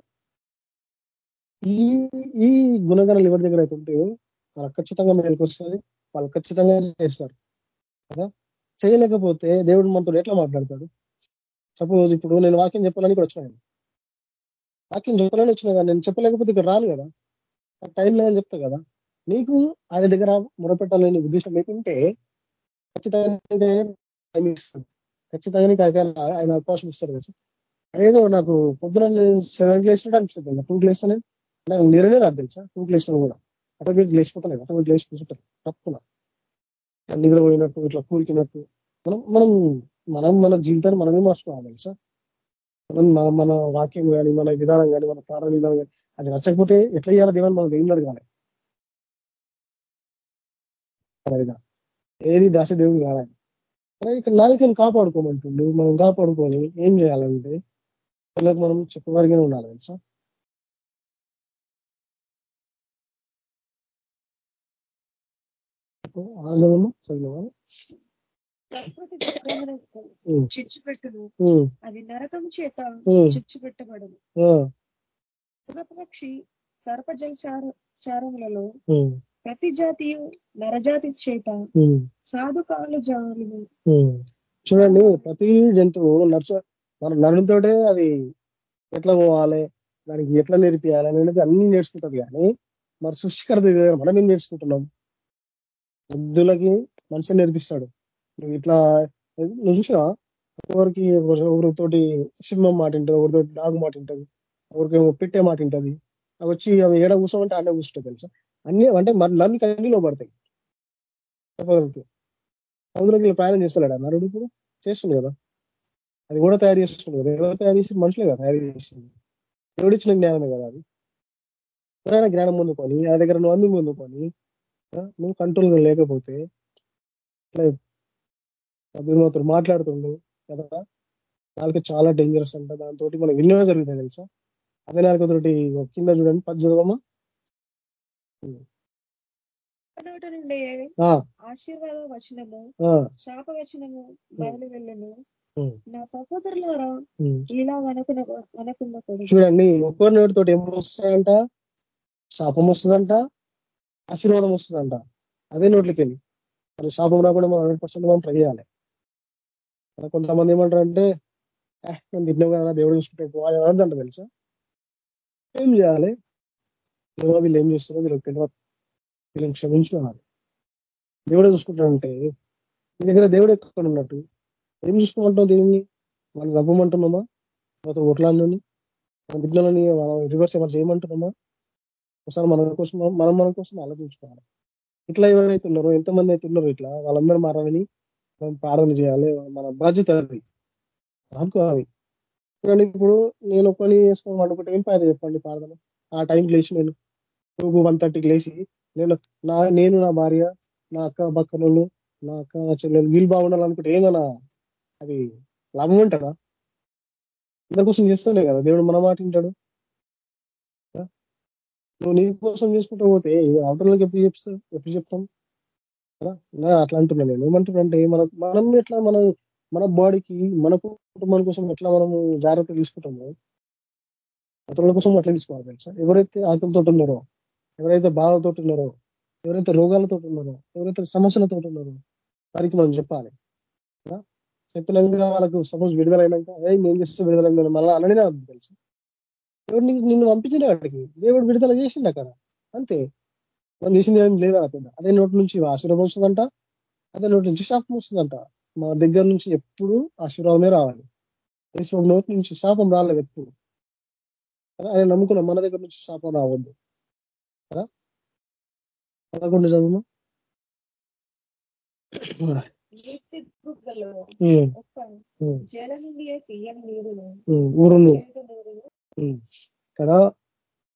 ఈ ఈ గుణగణాలు ఎవరి దగ్గర అయితే ఉంటే వాళ్ళ ఖచ్చితంగా మేరకు వస్తుంది వాళ్ళు ఖచ్చితంగా చేస్తారు. కదా? చేయలేకపోతే దేవుడు మనతో ఎట్లా మాట్లాడతాడు? సపోజ్ ఇప్పుడు నేను వాక్యం చెప్పాలని ఇక్కడ వచ్చినాను వాక్యం చెప్పాలని వచ్చినా కానీ నేను చెప్పలేకపోతే ఇక్కడ రాను కదా? టైం లేదని చెప్తా కదా? నీకు ఆయన దగ్గర మొరపెట్టాలని ఉద్దేశం లేకుంటే ఖచ్చితంగా ఖచ్చితంగా నీకు ఆయన అవకాశం ఇస్తారు కదా. అదేదో నాకు పొద్దున సెవెన్ లేసినట్టు అనిపిస్తుంది టూ లేస్తానే నాకు నిరనే రాదు తెలుసా? టూ లేసిన కూడా. అటోమేటిక్ లేచిపోతాను అటోమేటిక్ లేచి కూర్చుంటారు తప్పున. నిద్రపోయినట్టు ఇట్లా కూరికినట్టు. మనం మనం మనం మన జీవితాన్ని మనమే మార్చుకోవాలి తెలుసా? మనం మన మన వాక్యం కానీ మన విధానం కానీ మన ప్రాణ విధానం కానీ అది నచ్చకపోతే ఎట్లా చేయాలి దేవని మనం దేవుని అడగాలి? ఏది దాస దేవుడు కావాలి ఇక్కడ నాలుకని కాపాడుకోమంటుండు. మనం కాపాడుకొని ఏం చేయాలంటే పిల్లలకు మనం చెప్పవారిగానే ఉండాలి తెలుసా? ఆజనము చదివా ప్రకృతి చిచ్చు పెట్టును అది నరకం చేత చిచ్చు పెట్టబడదు పక్షి సర్పజలచారములలో ప్రతి జాతీయు నరజాతి చేత సాధు కాలు జాలు చూడండి ప్రతి జంతువు నర్చ మన నరునితోటే అది ఎట్లా పోవాలి దానికి ఎట్లా నేర్పియాలి అనేది అన్ని నేర్చుకుంటది కానీ మరి సృష్టికర్త మనం ఏం నేర్చుకుంటున్నాం? వృద్ధులకి మనిషి నేర్పిస్తాడు. నువ్వు ఇట్లా నువ్వు చూసినా ఒకరికి ఒకరితోటి సింహం మాట ఉంటుంది ఒకరితోటి డాగు మాట ఉంటుంది ఒకరికేమో పెట్టే మాట ఉంటుంది అవి వచ్చి అవి ఏడ కూర్చోమంటే ఆడే కూర్చుంటాయి తెలుసా? అన్ని అంటే మరి నన్ను అన్నిలో పడతాయి చెప్పగలుగుతాయి సముద్రంలో ప్రయాణం చేస్తలేడా నరుడు ఇప్పుడు? చేస్తుంది కదా. అది కూడా తయారు చేస్తుంది కదా. ఎవరు తయారు చేసి మనుషులే కదా తయారు చేస్తుంది ఎవడిచ్చిన జ్ఞానమే కదా అది. ఎవరైనా జ్ఞానం ముందుకొని ఆ దగ్గర నువ్వు అందు ముందుకొని నువ్వు కంట్రోల్ లేకపోతే అభిమతులు మాట్లాడుతుండు కదా. వాళ్ళకి చాలా డేంజరస్ అంట. దాంతో మనకి ఎన్నో జరుగుతాయి తెలుసా? అదే నాలుకతోటి కింద చూడండి. పది చదవమ్మా నుండి ఆశీర్వాద వచనము శాప వచనము బయలు వెళ్ళను. నా సహోదరులారా ఇలా వనకున వనకుండా చూడండి ఒక్కరి నోటితో ఏమొస్తాయంట శాపం వస్తుందంట ఆశీర్వాదం వస్తుందంట. అదే నోట్లకి వెళ్ళి మన శాపం రాకుండా మనం హండ్రెడ్ పర్సెంట్ మనం ట్రై చేయాలి. కొంతమంది ఏమంటారంటే నేను తిన్నాం కదా దేవుడు చూసుకుంటే పోవాలి అంట తెలుసా? ఏం చేయాలి? వీళ్ళు ఏం చేస్తారో వీళ్ళకి తెలియదు. వీళ్ళని క్షమించు అనాలి దేవుడే చూసుకుంటాడంటే మీ దగ్గర దేవుడు ఎక్కడ ఉన్నట్టు? ఏం చూసుకోమంటున్నావు దేవుని వాళ్ళు చంపమంటున్నామా తర్వాత ఓట్లాడిని మన విజ్ఞానాన్ని మనం రివర్స్ ఏమైనా చేయమంటున్నామా? ఒకసారి మన కోసం మనం మన కోసం ఆలోచించుకోవాలి. ఇట్లా ఎవరైతే ఉన్నారో ఎంతమంది అయితే ఉన్నారో ఇట్లా వాళ్ళందరూ మారాలని మనం ప్రార్థన చేయాలి. మన బాధ్యత అది. నాకు అది. ఇప్పుడు నేను పని చేసుకుని అనుకుంటే ఏం పని చెప్పండి ప్రార్థన. ఆ టైంకి లేచి నేను టూ వన్ థర్టీకి లేచి నేను నా నేను నా భార్య నా అక్క బక్కనోళ్ళు నా అక్క చెల్లెలు వీళ్ళు బాగుండాలనుకుంటే ఏమన్నా అది లాభం ఉంటుందా? అందరి కోసం చేస్తానే కదా దేవుడు మన మాట వింటాడు. నువ్వు నీ కోసం చేసుకుంటూ పోతే అవటర్లకు ఎప్పుడు చెప్తావు ఎప్పుడు చెప్తాం? కదా అట్లా అంటున్నా నేను. ఏమంటున్నా అంటే మన మనం ఎట్లా మన మన బాడీకి మన కుటుంబం కోసం ఎట్లా మనము జాగ్రత్త తీసుకుంటామో అతరుల కోసం అట్లా తీసుకోవాలి తెలుసా? ఎవరైతే ఆకలితో ఉన్నారో ఎవరైతే బాధలతో ఉన్నారో ఎవరైతే రోగాలతో ఉన్నారో ఎవరైతే సమస్యలతో ఉన్నారో వారికి మనం చెప్పాలి. చెప్పినాక వాళ్ళకు సపోజ్ విడుదలైనాక ఏ నేను చేస్తే విడుదలైందని మళ్ళీ అనని నాకు తెలుసు. ఎవరు నిన్ను పంపించిన వాడికి? దేవుడు విడుదల చేసిండు అక్కడ. అంతే. మనం చేసింది ఏం లేదా పెద్ద అదే నోటి నుంచి ఆశీర్వం వస్తుందంట. అదే నోటి నుంచి శాపం వస్తుందంట. మా దగ్గర నుంచి ఎప్పుడు ఆశీర్వాదమే రావాలి. నోటి నుంచి శాపం రాలేదు ఎప్పుడు. కదా? ఆయన నమ్ముకున్నాం మన దగ్గర నుంచి శాపం రావద్దు. పదకొండు చదువు ఊరును కదా?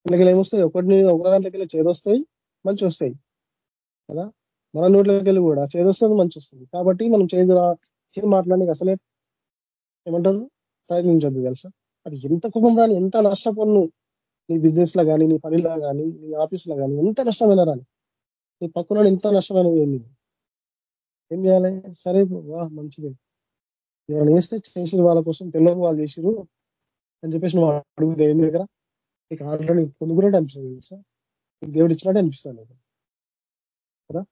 ఇళ్ళకి ఏమొస్తాయి? ఒకటి ఒక దాంట్లోకి వెళ్ళి చేదొస్తాయి మంచి వస్తాయి కదా? మన నోట్లోకి వెళ్ళి కూడా చేదొస్తుంది మంచి వస్తుంది కాబట్టి మనం చేదు చేదు మాట్లాడడానికి అసలే ఏమంటారు? ప్రయత్నించద్దు తెలుసా? అది ఎంత కుటుంబం రాని ఎంత నష్టపోను నీ బిజినెస్లో కానీ నీ పనిలో కానీ నీ ఆఫీస్లో కానీ ఎంత నష్టమైన రాని. నీ పక్కన ఎంత నష్టమైన ఏమి ఏం చేయాలి? సరే వా మంచిది. ఎవరైనా వేస్తే చేసిన వాళ్ళ కోసం తెలియని వాళ్ళు చేసిరు అని చెప్పేసి నువ్వు అడుగుతుంది ఏం దగ్గర. నీకు ఆల్రెడీ పొందుకున్నట్టు అనిపిస్తుంది సార్ నీకు దేవుడు ఇచ్చినట్టు అనిపిస్తుంది కదా?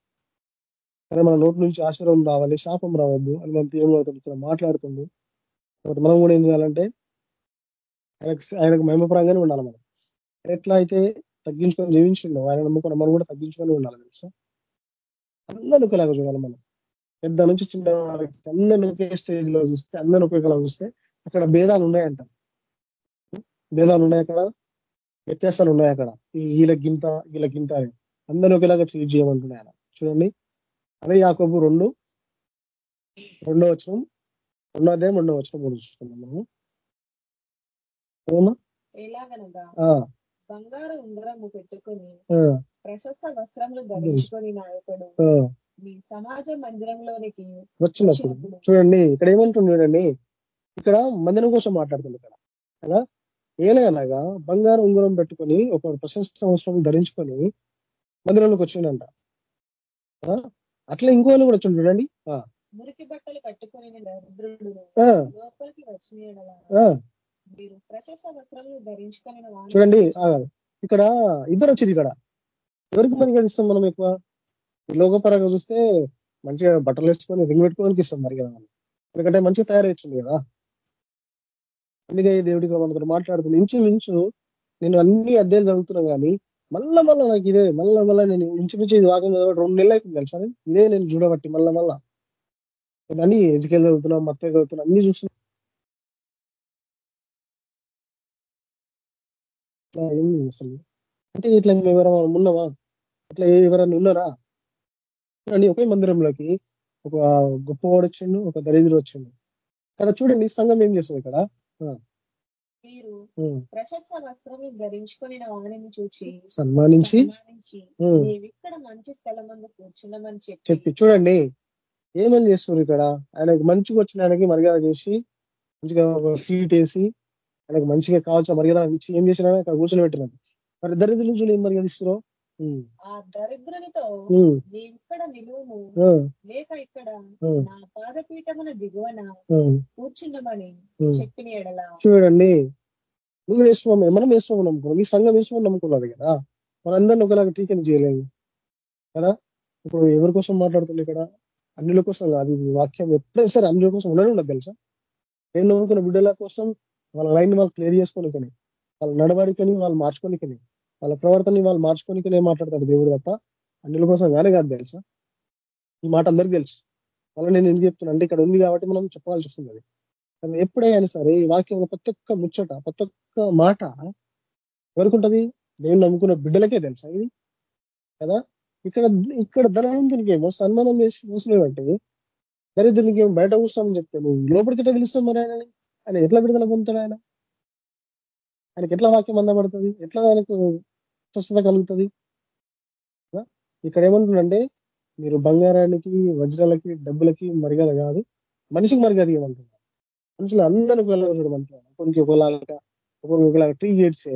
సరే మన నోటి నుంచి ఆశీర్వాదం రావాలి శాపం రావద్దు అని మన దేవుడు మాట్లాడుతుంది కాబట్టి మనం కూడా ఏం చేయాలంటే ఆయనకు ఆయనకు మహిమపరంగానే ఉండాలి మనం. ఎట్లా అయితే తగ్గించుకొని జీవించిండో ఆయన నమ్ముకున్న మనం కూడా తగ్గించుకొని ఉండాలి తెలుసా? అందరిని ఒకలాగా చూడాలి మనం. పెద్ద నుంచి చిన్న వారికి అందరిని ఒకే స్టేజ్లో చూస్తే అందరిని ఒకేలా చూస్తే అక్కడ భేదాలు ఉన్నాయంట. భేదాలు ఉన్నాయి అక్కడ వ్యత్యాసాలు ఉన్నాయి అక్కడ. వీళ్ళ గింత వీళ్ళ గింత అని. అందరిని ఒకేలాగా ట్రీట్ చేయమంటున్నాయి ఆయన. చూడండి. అదే యాకోబు రెండు రెండో వచ్చిన రెండో అధ్యాయం రెండో వచ్చిన కూడా చూసుకున్నాం మనము. బంగారు ఉంగరము పెట్టుకుని ప్రశస్త వస్త్రములు ధరించుకొని నాయకుడు మీ సమాజ మందిరంలోనికి వచ్చినప్పుడు. చూడండి ఇక్కడ ఏమంటుంది చూడండి ఇక్కడ మందిరం కోసం మాట్లాడుతుంది ఇక్కడ. కదా ఏలనగా బంగారు ఉంగరం పెట్టుకొని ఒక ప్రశస్త అవసరం ధరించుకొని మందిరంలోకి వచ్చిండంట. అట్లా ఇంకో కూడా చూడండి. మురికి బట్టలు కట్టుకొని దరిద్రుడు లోపలికి వచ్చిన చూడండి ఇక్కడ ఇద్దరు వచ్చింది ఇక్కడ. ఎవరికి పరిగణిస్తాం ఇస్తాం మనం ఎక్కువ? లోకపరంగా చూస్తే మంచిగా బట్టలు వేసుకొని రింగ్ పెట్టుకోవడానికి ఇస్తాం మరి కదా ఎందుకంటే మంచిగా తయారవుతుంది కదా. అందుకే దేవుడికి మనతో మాట్లాడుతుంది. ఇంచు మించు నేను అన్ని అద్దెలు చదువుతున్నా కానీ మళ్ళా మళ్ళా నాకు ఇదే మళ్ళా మళ్ళా నేను ఇంచుమించు ఇది వాకం చదవడం రెండు నెలలు అవుతుంది తెలుసా? ఇదే నేను చూడబట్టి మళ్ళా మళ్ళా. నేను అన్ని ఎజుకేల్ చదువుతున్నా మత్తే చదువుతున్నా అన్ని చూస్తున్నా. ఏంది అసలు. అంటే ఇట్లా మేము ఎవరైనా ఉన్నావా ఇట్లా ఎవరైనా ఉన్నారా? చూడండి ఒకే మందిరంలోకి ఒక గొప్పవాడు వచ్చిండు ఒక దరిద్రుడు వచ్చిండు. కదా చూడండి సంఘం ఏం చేస్తుంది ఇక్కడ? మీరు ప్రశస్త వస్త్రములు ధరించుకొని వాణిని చూచి సన్మానించి ఇక్కడ మంచి స్థలం కూర్చున్నామని చెప్పి చెప్పి చూడండి ఏమని చేస్తున్నారు ఇక్కడ? ఆయనకు మంచిగా వచ్చిన ఆయనకి మర్యాద చేసి మంచిగా ఒక సీట్ వేసి ఆయనకు మంచిగా కావాల్సిన మర్యాద ఇచ్చి ఏం చేసినా అక్కడ కూర్చొని పెట్టినారు మరి దరిద్రుల నుంచి ఏం మర్యాద ఇస్తున్నావు ఆ దరిద్రునితో ఇక్కడ నిలువుము. లేక ఇక్కడ నా పాదపీఠమున దిగువన కూర్చుండమని చెప్పిన ఎడల. చూడండి. నువ్వు వేసుకోమని మనం వేసుకోమని నమ్ముకున్నాం. మీ సంఘం వేసుకోమని నమ్ముకున్నది కదా. మనందరిని ఒకలాగా టీకెన్ చేయలేదు. కదా? ఇప్పుడు ఎవరి కోసం మాట్లాడుతుంది ఇక్కడ? అన్నిల కోసం కాదు వాక్యం ఎప్పుడైనా సరే అన్నిల కోసం ఉండనే ఉండదు తెలుసా? నేను నమ్ముకున్న బిడ్డల కోసం వాళ్ళ లైన్ వాళ్ళు క్లియర్ చేసుకోనికని వాళ్ళ నడవడికని వాళ్ళు మార్చుకోనికని వాళ్ళ ప్రవర్తనని వాళ్ళు మార్చుకోనికనే మాట్లాడతాడు దేవుడు తప్ప అన్నిల కోసం కానీ కాదు తెలుసా? ఈ మాట అందరికీ తెలుసు. అలా నేను ఎందుకు చెప్తున్నా? అంటే ఇక్కడ ఉంది కాబట్టి మనం చెప్పాల్సి వస్తుంది అది. ఎప్పుడైనా సరే ఈ వాక్యం ప్రతి ఒక్క ముచ్చట ప్రతి ఒక్క మాట ఎవరికి ఉంటుంది దేవుని నమ్ముకున్న బిడ్డలకే తెలుసా ఇది? కదా? ఇక్కడ ఇక్కడ ధనవంతునికి ఏమో సన్మానం చేసి చూసినవంటే దరిద్రునికి ఏమో బయట కూర్చోమని చెప్తే నువ్వు లోపలికి తగిలిస్తాం మరి ఆయన ఆయన ఎట్లా విడుదల పొందుతాడు ఆయన? ఆయనకి ఎట్లా వాక్యం అందబడుతుంది? ఎట్లా ఆయనకు స్వస్థత కలుగుతుంది? ఇక్కడ ఏమంటుందంటే మీరు బంగారానికి వజ్రాలకి డబ్బులకి మర్యాద కాదు మనిషికి మర్యాద ఇవ్వమంటున్నారు మనుషులు అందరికి వెళ్ళమంటున్నారు ఒకరికి ఒకలాగా ఒకరికి ఒకలాగా ట్రీ గేట్సే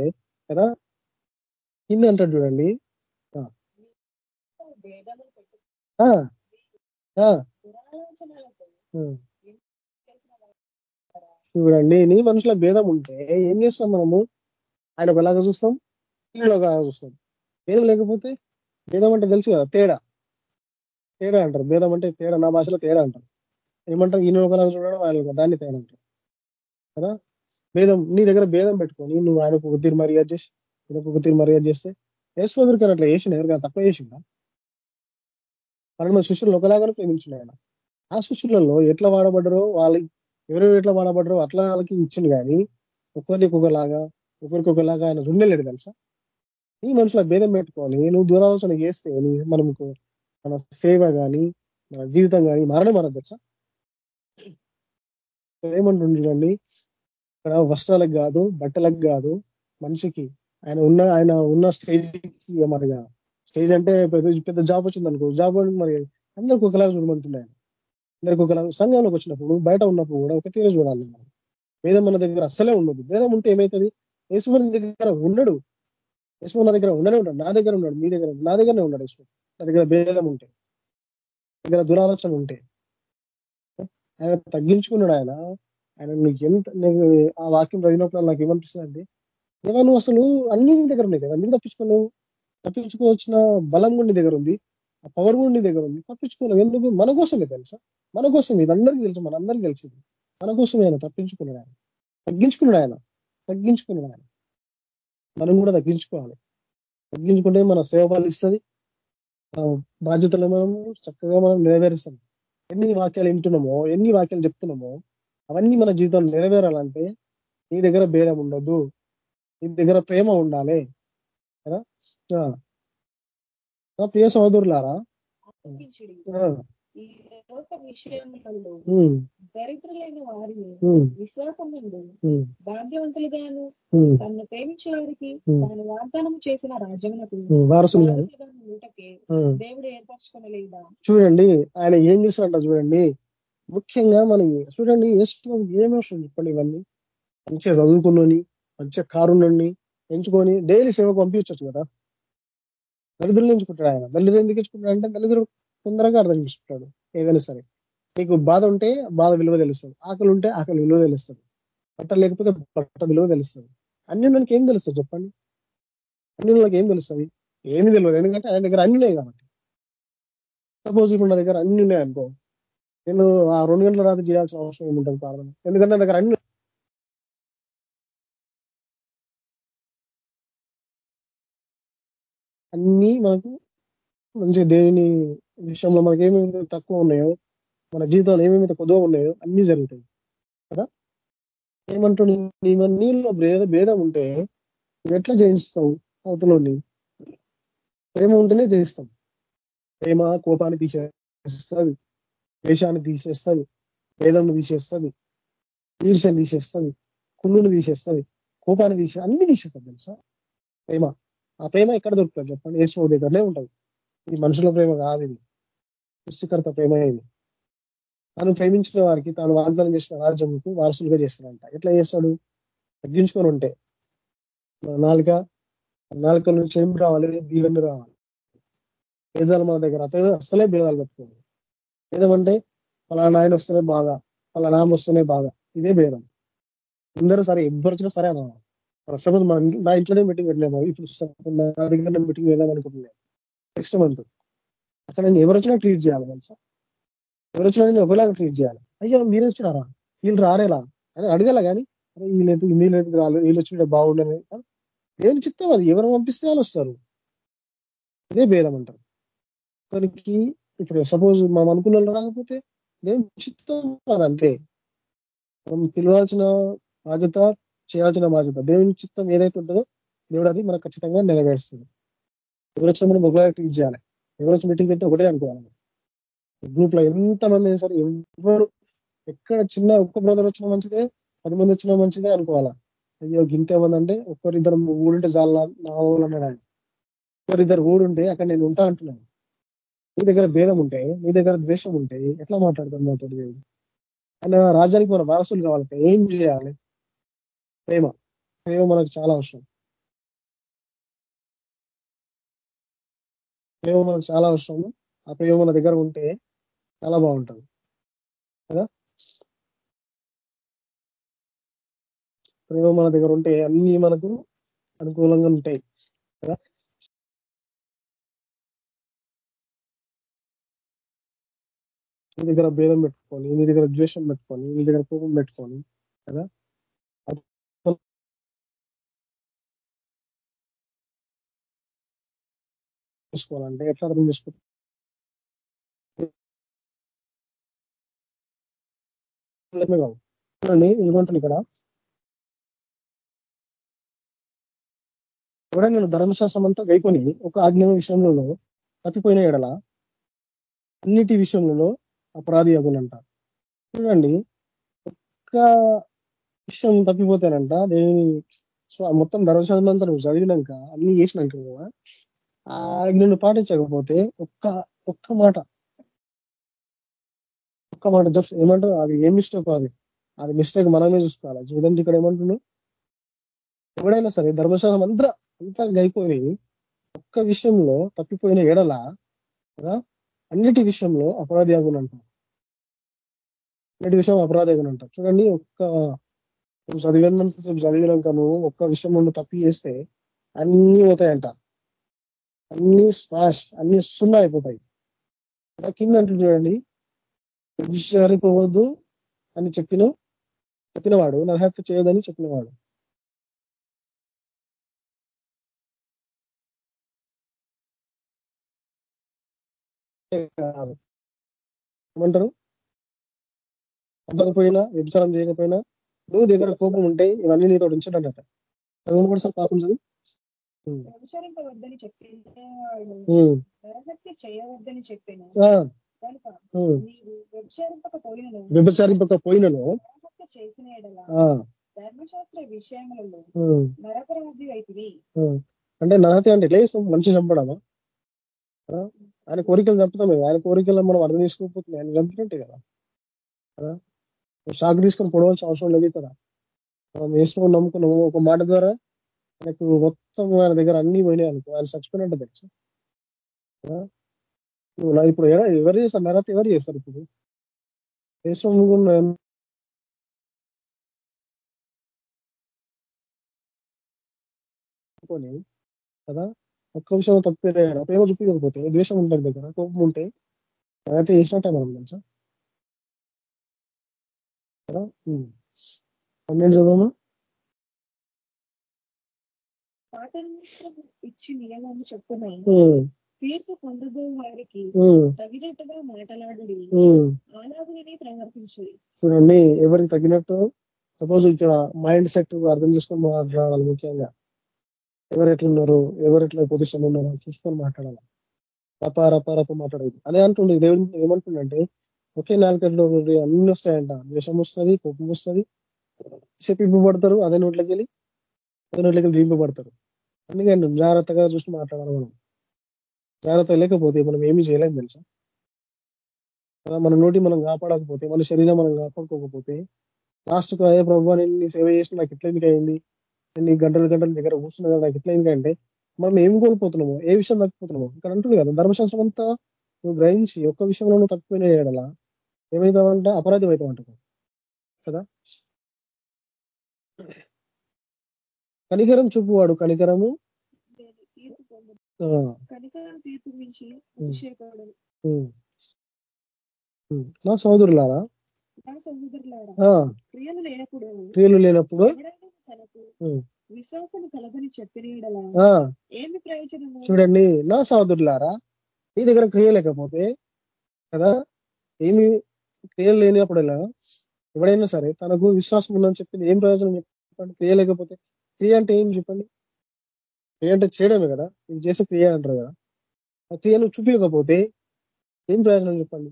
కదా? కింద అంటాడు చూడండి. చూడండి నీ మనుషుల భేదం ఉంటే ఏం చేస్తాం మనము? ఆయన ఒకలాగా చూస్తాం వీళ్ళు ఒకలాగా చూస్తాం. భేదం లేకపోతే భేదం అంటే తెలుసు కదా తేడా. తేడా అంటారు. భేదం అంటే తేడా నా భాషలో తేడా అంటారు. ఏమంటారు? ఈయన ఒకలాగా చూడడం ఆయన దాన్ని తేడా అంటారు. కదా? భేదం నీ దగ్గర భేదం పెట్టుకొని నువ్వు ఆయనకు ఒక తీరు మర్యాద చేసి ఈయనకు ఒక తీరు మర్యాద చేస్తే యేసుప్రభుకి అట్లా చేసిన ఎవరికైనా తక్కువ చేసిందా మన శిష్యులను ఒకలాగానే ప్రేమించిన ఆయన. ఆ శిష్యులలో ఎట్లా వాడబడ్డరో వాళ్ళ ఎవరెవరు ఎట్లా వాడబడ్డరో అట్లా వాళ్ళకి ఇచ్చింది కానీ ఒకరికి ఒకలాగా ఒకరికి ఒకలాగా ఆయన రుండలేడు తెలుసా? ఈ మనుషుల భేదం పెట్టుకొని నువ్వు దూరాలోచన చేస్తే మనకు మన సేవ కానీ మన జీవితం కానీ మరణం మారదు తెలుసా? ఏమంటుంది చూడండి ఇక్కడ వస్త్రాలకు కాదు బట్టలకు కాదు మనిషికి ఆయన ఉన్న ఆయన ఉన్న స్టేజ్కి మరిగా స్టేజ్ అంటే పెద్ద పెద్ద జాబ్ వచ్చింది అనుకో జాబ్ మరి అందరికి ఒకలాగా చూడమంటున్నాయి అందరికి ఒక సంఘంలోకి వచ్చినప్పుడు బయట ఉన్నప్పుడు కూడా ఒక తీరు చూడాలి మనం. వేదం మన దగ్గర అస్సలే ఉండదు. వేదం ఉంటే ఏమవుతుంది యేసుమని దగ్గర ఉండడు. యేసుమన్ నా దగ్గర ఉండనే ఉంటాడు నా దగ్గర ఉన్నాడు మీ దగ్గర నా దగ్గరనే ఉన్నాడు యేసు నా దగ్గర భేదం ఉంటే దగ్గర దురాలోచన ఉంటే ఆయన తగ్గించుకున్నాడు ఆయన. ఆయన నీకు ఎంత నీకు ఆ వాక్యం చదివినప్పుడు నాకు ఏమనిపిస్తుంది అండి దేవా నువ్వు అసలు అన్ని నీ దగ్గర ఉన్నాయి కదా? ఎందుకు తప్పించుకున్నావు? తప్పించుకోవచ్చిన బలం గుండి దగ్గర ఉంది. ఆ పవర్ గుండి దగ్గర ఉంది. తప్పించుకోలేవు ఎందుకు? మన కోసమే తెలుసా? మన కోసం ఇది అందరికీ తెలుసు. మన అందరికీ తెలిసింది. మన కోసమే ఆయన తప్పించుకున్నాడు ఆయన. తగ్గించుకున్నాడు ఆయన. తగ్గించుకున్నాడు ఆయన. మనం కూడా తగ్గించుకోవాలి. తగ్గించుకుంటే మన సేవ పాలిస్తుంది బాధ్యతలు మనం చక్కగా మనం నెరవేరుస్తాం. ఎన్ని వాక్యాలు వింటున్నామో ఎన్ని వాక్యాలు చెప్తున్నామో అవన్నీ మన జీవితంలో నెరవేరాలంటే నీ దగ్గర భేదం ఉండదు నీ దగ్గర ప్రేమ ఉండాలి. కదా? ప్రియ సహోదరులారా ఈ లోక విషయములలో దరిద్రులైన వారిని విశ్వాసం భాగ్యవంతులుగాను తను ప్రేమించే వారికి తాను వాగ్దానం చేసిన రాజ్యమునకు దేవుడు ఏర్పరచుకోలేదా చూడండి ఆయన ఏం చేశారంట చూడండి. ముఖ్యంగా మనం చూడండి ఏమవసరం చెప్పండి ఇవన్నీ. మంచిగా చదువుకున్నని మంచిగా కారుణ్ణి ఎంచుకొని డైలీ సేవకు పంపించవచ్చు కదా. దళితులు ఎంచుకుంటాడు ఆయన. దళితులు ఎందుకు ఎంచుకుంటాడు అంటే దళితులు తొందరగా అర్థం చేసుకుంటాడు ఏదైనా సరే. నీకు బాధ ఉంటే బాధ విలువ తెలుస్తుంది. ఆకలి ఉంటే ఆకలి విలువ తెలుస్తుంది. బట్ట లేకపోతే బట్ట విలువ తెలుస్తుంది. అన్ని ఏం తెలుస్తుంది చెప్పండి? అన్ని ఏం తెలుస్తుంది? ఏమి తెలియదు ఎందుకంటే ఆయన దగ్గర అన్ని ఉన్నాయి కాబట్టి. సపోజ్ ఇప్పుడు నా దగ్గర అన్ని ఉన్నాయి అనుకో. నేను ఆ రెండు గంటల రాత్రి చేయాల్సిన అవసరం ఏముంటుంది ప్రార్థన? ఎందుకంటే నా దగ్గర అన్ని అన్ని మనకు మంచి దేవుని విషయంలో మనకి ఏమేమి తక్కువ ఉన్నాయో మన జీవితంలో ఏమేమి కొద్దువ ఉన్నాయో అన్ని జరుగుతాయి. కదా? ఏమంటుండే? నీళ్ళలో భేద భేదం ఉంటే నువ్వు ఎట్లా జయిస్తావు అవతలోని? ప్రేమ ఉంటేనే జయిస్తాం. ప్రేమ కోపాన్ని తీసేస్తుంది ద్వేషాన్ని తీసేస్తుంది భేదంను తీసేస్తుంది ఈర్ష్యను తీసేస్తుంది కుళ్ళును తీసేస్తుంది కోపాన్ని తీసే అన్ని తీసేస్తుంది తెలుసా? ప్రేమ. ఆ ప్రేమ ఎక్కడ దొరుకుతుంది చెప్పండి? ఏసు దగ్గరనే ఉంటుంది. ఇది మనుషుల ప్రేమ కాదు ఇది. సృష్టికర్త ప్రేమ ఇది. తను ప్రేమించిన వారికి తాను వాగ్దానం చేసిన రాజ్యంకు వారసులుగా చేస్తాడంట. ఎట్లా చేస్తాడు? తగ్గించుకొని ఉంటే. నాలుక నాలుక నుంచి చెంపు రావాలి దీవెన్ను రావాలి. భేదాలు మన దగ్గర. అతను అసలే భేదాలు పెట్టుకోండి. భేదం అంటే పలానా ఆయన వస్తేనే బాగా పలానా వస్తేనే బాగా ఇదే భేదం. అందరూ సరే ఎవరు వచ్చినా సరే అన్నా సపోజ్ మన నా ఇంట్లోనే మీటింగ్ పెట్టలేము ఇప్పుడు నా దగ్గర మీటింగ్ వెళ్దాం అనుకుంటున్నాను నెక్స్ట్ మంత్ అక్కడ నేను ఎవరు వచ్చినా ట్రీట్ చేయాలి తెలుసా? ఎవరు వచ్చినా నేను ఒకలాగా ట్రీట్ చేయాలి. అయ్యో మీరు వచ్చినారా? వీళ్ళు రారేలా? అని అడగాల కానీ అరే వీళ్ళు వీళ్ళు లేదు రాలేదు వీళ్ళు వచ్చిన బాగుండని ఏం చిత్తం అది? ఎవరు పంపిస్తే వాళ్ళు వస్తారు. ఇదే భేదం అంటారు. కొనికి ఇప్పుడు సపోజ్ మనం అనుకున్న వాళ్ళు రాకపోతే నేను చిత్తం అదంతే మనం పిలవాల్సిన బాధ్యత చేయాల్సిన బాధ్యత దేవుని చిత్తం ఏదైతే ఉంటుందో దేవుడు అది మనకు ఖచ్చితంగా నెరవేరుస్తుంది. ఎవరొచ్చిన మనం ఒకలాగా యాక్టివ్ చేయాలి. ఎవరొచ్చి వచ్చి మీటింగ్ పెట్టి ఒకటే అనుకోవాలి గ్రూప్లో ఎంతమంది అయినా సరే ఎవరు ఎక్కడ చిన్న ఒక్క బ్రదర్ వచ్చినా మంచిదే పది మంది వచ్చినా మంచిదే అనుకోవాలా? అయ్యో గింతేమంది అంటే ఒక్కరిద్దరు ఊరుంటే చాలా నా వాళ్ళు అన్నాడు ఆయన. ఊడుంటే అక్కడ నేను ఉంటా అంటున్నాను నీ దగ్గర భేదం ఉంటే నీ దగ్గర ద్వేషం ఉంటే ఎట్లా మాట్లాడతాను నాతో ఆయన రాజ్యానికి మన వారసులు కావాలంటే ఏం చేయాలి? ప్రేమ. ప్రేమ మనకు చాలా అవసరం. ప్రేమ మనకు చాలా అవసరం. ఆ ప్రేమ మన దగ్గర ఉంటే చాలా బాగుంటుంది. కదా? ప్రేమ మన దగ్గర ఉంటే అన్ని మనకు అనుకూలంగా ఉంటాయి. కదా? నీ దగ్గర భేదం పెట్టుకొని నీ దగ్గర ద్వేషం పెట్టుకొని నీ దగ్గర కోపం పెట్టుకొని కదా? చేసుకోవాలంటే ఎట్లా అర్థం చేసుకో చూడండి ఏమంటాను ఇక్కడ. ఎవరైనా నేను ధర్మశాస్త్రం అంతా గైకొని ఒక ఆజ్ఞ విషయంలో తప్పిపోయిన ఎడల అన్నిటి విషయంలో అపరాధి అగునంట. చూడండి ఒక్క విషయం తప్పిపోతానంట దేని మొత్తం ధర్మశాస్త్రం అంతా నువ్వు చదివినాక అన్ని చేసినాక ఆ ఆజ్ఞను పాటించకపోతే ఒక్క ఒక్క మాట ఒక్క మాట జప్స్ ఏమంటారు? అది ఏం మిస్టేక్ అది అది మిస్టేక్ మనమే చూసుకోవాలి. చూడండి ఇక్కడ ఏమంటున్నాడు ఎవడైనా సరే ధర్మశాస్త్రం అంతా అంతా గైపోయి ఒక్క విషయంలో తప్పిపోయిన ఎడల కదా? అన్నిటి విషయంలో అపరాధి అగునంట అన్నిటి విషయం అపరాధి అగునంట చూడండి ఒక్క చదివినంత చదివినాక నువ్వు ఒక్క విషయం నుండి తప్పి చేస్తే అన్నీ పోతాయంట. అన్ని స్వాష్ అన్ని సున్నా అయిపోతాయి కింద అంటే చూడండి విషయారిపోవద్దు అని చెప్పిన చెప్పినవాడు నరహత్య చేయదని చెప్పినవాడు. ఏమంటారు? అవ్వకపోయినా వ్యభిచారం చేయకపోయినా నువ్వు దగ్గర కోపం ఉంటే ఇవన్నీ నీతో ఉంచడట చదువు కూడా సార్ పాపం చదువు. వ్యభిచరింపవద్దని చెప్పిన నరహత్య చేయవద్దని చెప్పిన కనుక నీవు వ్యభిచరింపకపోయినను. వ్యభిచరింపకపోయినను. నరహత్య చేసిన ధర్మశాస్త్ర విషయములలో అయితివి. అంటే నరహత్య అంటే ఎట్లా చేస్తాం మనిషి చంపడమా? ఆయన కోరికలు చంపుతాం ఆయన కోరికలను మనం అర్థం చేసుకోకపోతే ఆయన చంపినట్టే కదా. షాక్ తీసుకొని పొడవలసిన అవసరం లేదు ఇక్కడ. మనం వేసుకొని నమ్ముకున్నాము ఒక మాట ద్వారా ఆయనకు మొత్తం ఆయన దగ్గర అన్ని పోయినాయి అనుకో. ఆయన చచ్చిపోయినట్టు తెలుసు. ఇప్పుడు ఎవరు చేస్తారు? నరత ఎవరు చేస్తారు ఇప్పుడు? వేసుకొని కదా? ఒక్క విషయం తప్పిపోయాడు ప్రేమ చూపించకపోతే ద్వేషం ఉంటుంది దగ్గర కోపం ఉంటే అయితే చేసినట్టే మనం తెలుసా? పన్నెండు చదవమా ఇచ్చి నియమము చెప్పున్నాయి తీర్పు పొందబో వారికి తగినట్టుగా మాట్లాడు అలాగనే ప్రవర్తించు చూడండి ఎవరికి తగినట్టు? సపోజ్ ఇక్కడ మైండ్ సెట్ అర్థం చేసుకొని మాట్లాడాలి ముఖ్యంగా. ఎవరు ఎట్లున్నారు? ఎవరు ఎట్లా పొజిషన్ ఉన్నారో చూసుకొని మాట్లాడాలి. రప రప రప మాట్లాడదు. అదే అంటుండే దేవుడు ఏమంటుండంటే ఒకే నాలుగట్లో అన్ని వస్తాయంట. ద్వేషం వస్తుంది కోపం వస్తుంది. చెప్పింపబడతారు అదే నోట్లోకి వెళ్ళి అదే నోట్లోకి వెళ్ళి దింపబడతారు. అందుకని జాగ్రత్తగా చూసి మాట్లాడాలి మనం. జాగ్రత్త లేకపోతే మనం ఏమీ చేయలేం తెలుసా? మన నోటి మనం కాపాడకపోతే మన శరీరం మనం కాపాడుకోకపోతే లాస్ట్కు అయ్యే ప్రభావ నేను సేవ చేసిన నాకు ఎట్లా ఎందుకు అయింది నేను గంటల గంటల దగ్గర కూర్చున్నా నాకు ఎట్లా ఎందుకంటే మనం ఏం కోల్పోతున్నామో ఏ విషయం తగ్గిపోతున్నామో ఇక్కడ అంటుంది కదా ధర్మశాస్త్రం అంతా నువ్వు గ్రహించి ఒక్క విషయంలో నువ్వు తప్పిపోయిన ఏడలా ఏమైతావంట? అపరాధం అవుతామంటావు కదా? కనికరం చూపువాడు కనికరము తీర్పు మించి. నా సోదరులారా నా క్రియలు లేనప్పుడు క్రియలు లేనప్పుడు. విశ్వాసం కలదని చెప్పిన ఏమి ప్రయోజనము? చూడండి నా సోదరులారా నీ దగ్గర క్రియ లేకపోతే కదా ఏమి క్రియలు లేనప్పుడల్లా ఎవడైనా సరే తనకు విశ్వాసం ఉందని చెప్పింది ఏం ప్రయోజనం చెప్పండి? క్రియ లేకపోతే క్రియ అంటే ఏం చెప్పండి? క్రియ అంటే చేయడమే కదా. ఇది చేసే క్రియ అంటారు కదా. ఆ క్రియను చూపించకపోతే ఏం ప్రయోజనం చెప్పండి?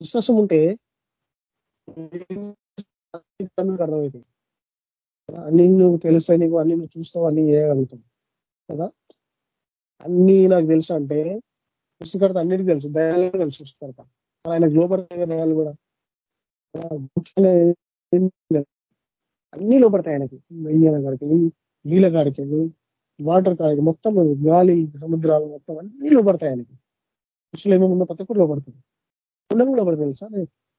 విశ్వాసం ఉంటే అర్థమవుతుంది అన్ని నువ్వు తెలుస్తాయి నీకు అన్ని నువ్వు చూస్తావు అన్ని చేయగలుగుతావు. కదా? అన్ని నాకు తెలుసు అంటే సృష్టికర్త అన్నిటికీ తెలుసు దయాలు తెలుసు సృష్టికర్త మరి ఆయన గ్లోబల్ దయాలు కూడా? అన్ని లోపడతాయి ఆయనకి. మెయిన్ కాడికి నీళ్ళ కాడికి వాటర్ కాడికి మొత్తం గాలి సముద్రాలు మొత్తం అన్ని లోపడతాయి ఆయనకి. కృషిలో ఏమేమి ప్రతి ఒక్కరు లోపడుతుంది కొండలు కూడా లోపడతాయి తెలుసా?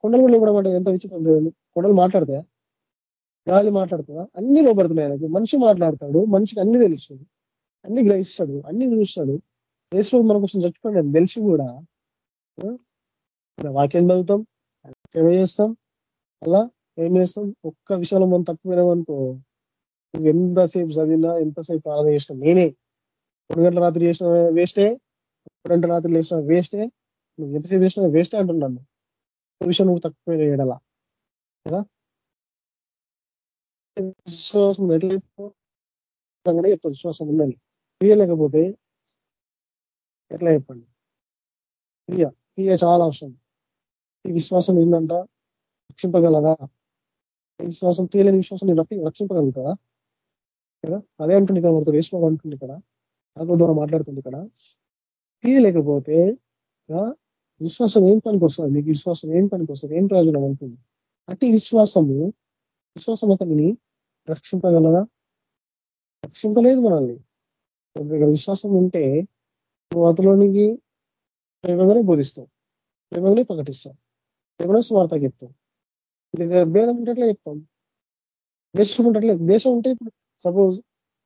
కొండలు కూడా లోపడమంటే ఎంత విచిత్రం చూడండి. కొండలు మాట్లాడతాయా? గాలి మాట్లాడుతుందా? అన్ని లోపడుతున్నాయి ఆయనకి. మనిషి మాట్లాడతాడు మనిషికి అన్ని తెలుసు అన్ని గ్రహిస్తాడు అన్ని చూస్తాడు. దేశంలో మన కోసం చచ్చిపోయాడు తెలిసి కూడా వాక్యం చదువుతాం సేవ చేస్తాం అలా ఏం చేస్తాం? ఒక్క విషయంలో మనం తప్పిపోయినామనుకో నువ్వు ఎంతసేపు చదివినా ఎంతసేపు ప్రార్థన చేసినా నేనే. మూడు గంటల రాత్రి చేసిన వేస్టే రెండు గంటల రాత్రి చేసిన వేస్టే నువ్వు ఎంతసేపు చేసినా వేస్టే అంటున్నాను ఒక విషయం నువ్వు తక్కువ ఏడలా కదా? విశ్వాసం ఎట్లా చెప్తాను విశ్వాసం ఉండాలి తీయలేకపోతే లేకపోతే ఎట్లా చెప్పండి? క్రియ క్రియ చాలా అవసరం. ఈ విశ్వాసం ఏంటంట రక్షింపగలదా? ఈ విశ్వాసం తీయలేని విశ్వాసం నేను రక్షింపగలుగుతుందా కదా? అదే అంటుంది ఇక్కడ మనతో వేసుకోవాలి అంటుంది ఇక్కడ. ఆత్మ ద్వారా మాట్లాడుతుంది ఇక్కడ. తీయలేకపోతే విశ్వాసం ఏం పనికి వస్తుంది? నీకు విశ్వాసం ఏం పనికి వస్తుంది? ఏం ప్రయోజనం ఉంటుంది? అట్టి విశ్వాసము విశ్వాసం అతనిని రక్షింపగలదా? రక్షింపలేదు మనల్ని. దగ్గర విశ్వాసం ఉంటే నువ్వు అతలోనికి ప్రేమగానే బోధిస్తావు ప్రేమగానే ప్రకటిస్తావు ప్రేమలో స్వార్థ చెప్తావు భేదం ఉంటే చెప్తాం? దేశం ఉంటే దేశం ఉంటే ఇప్పుడు సపోజ్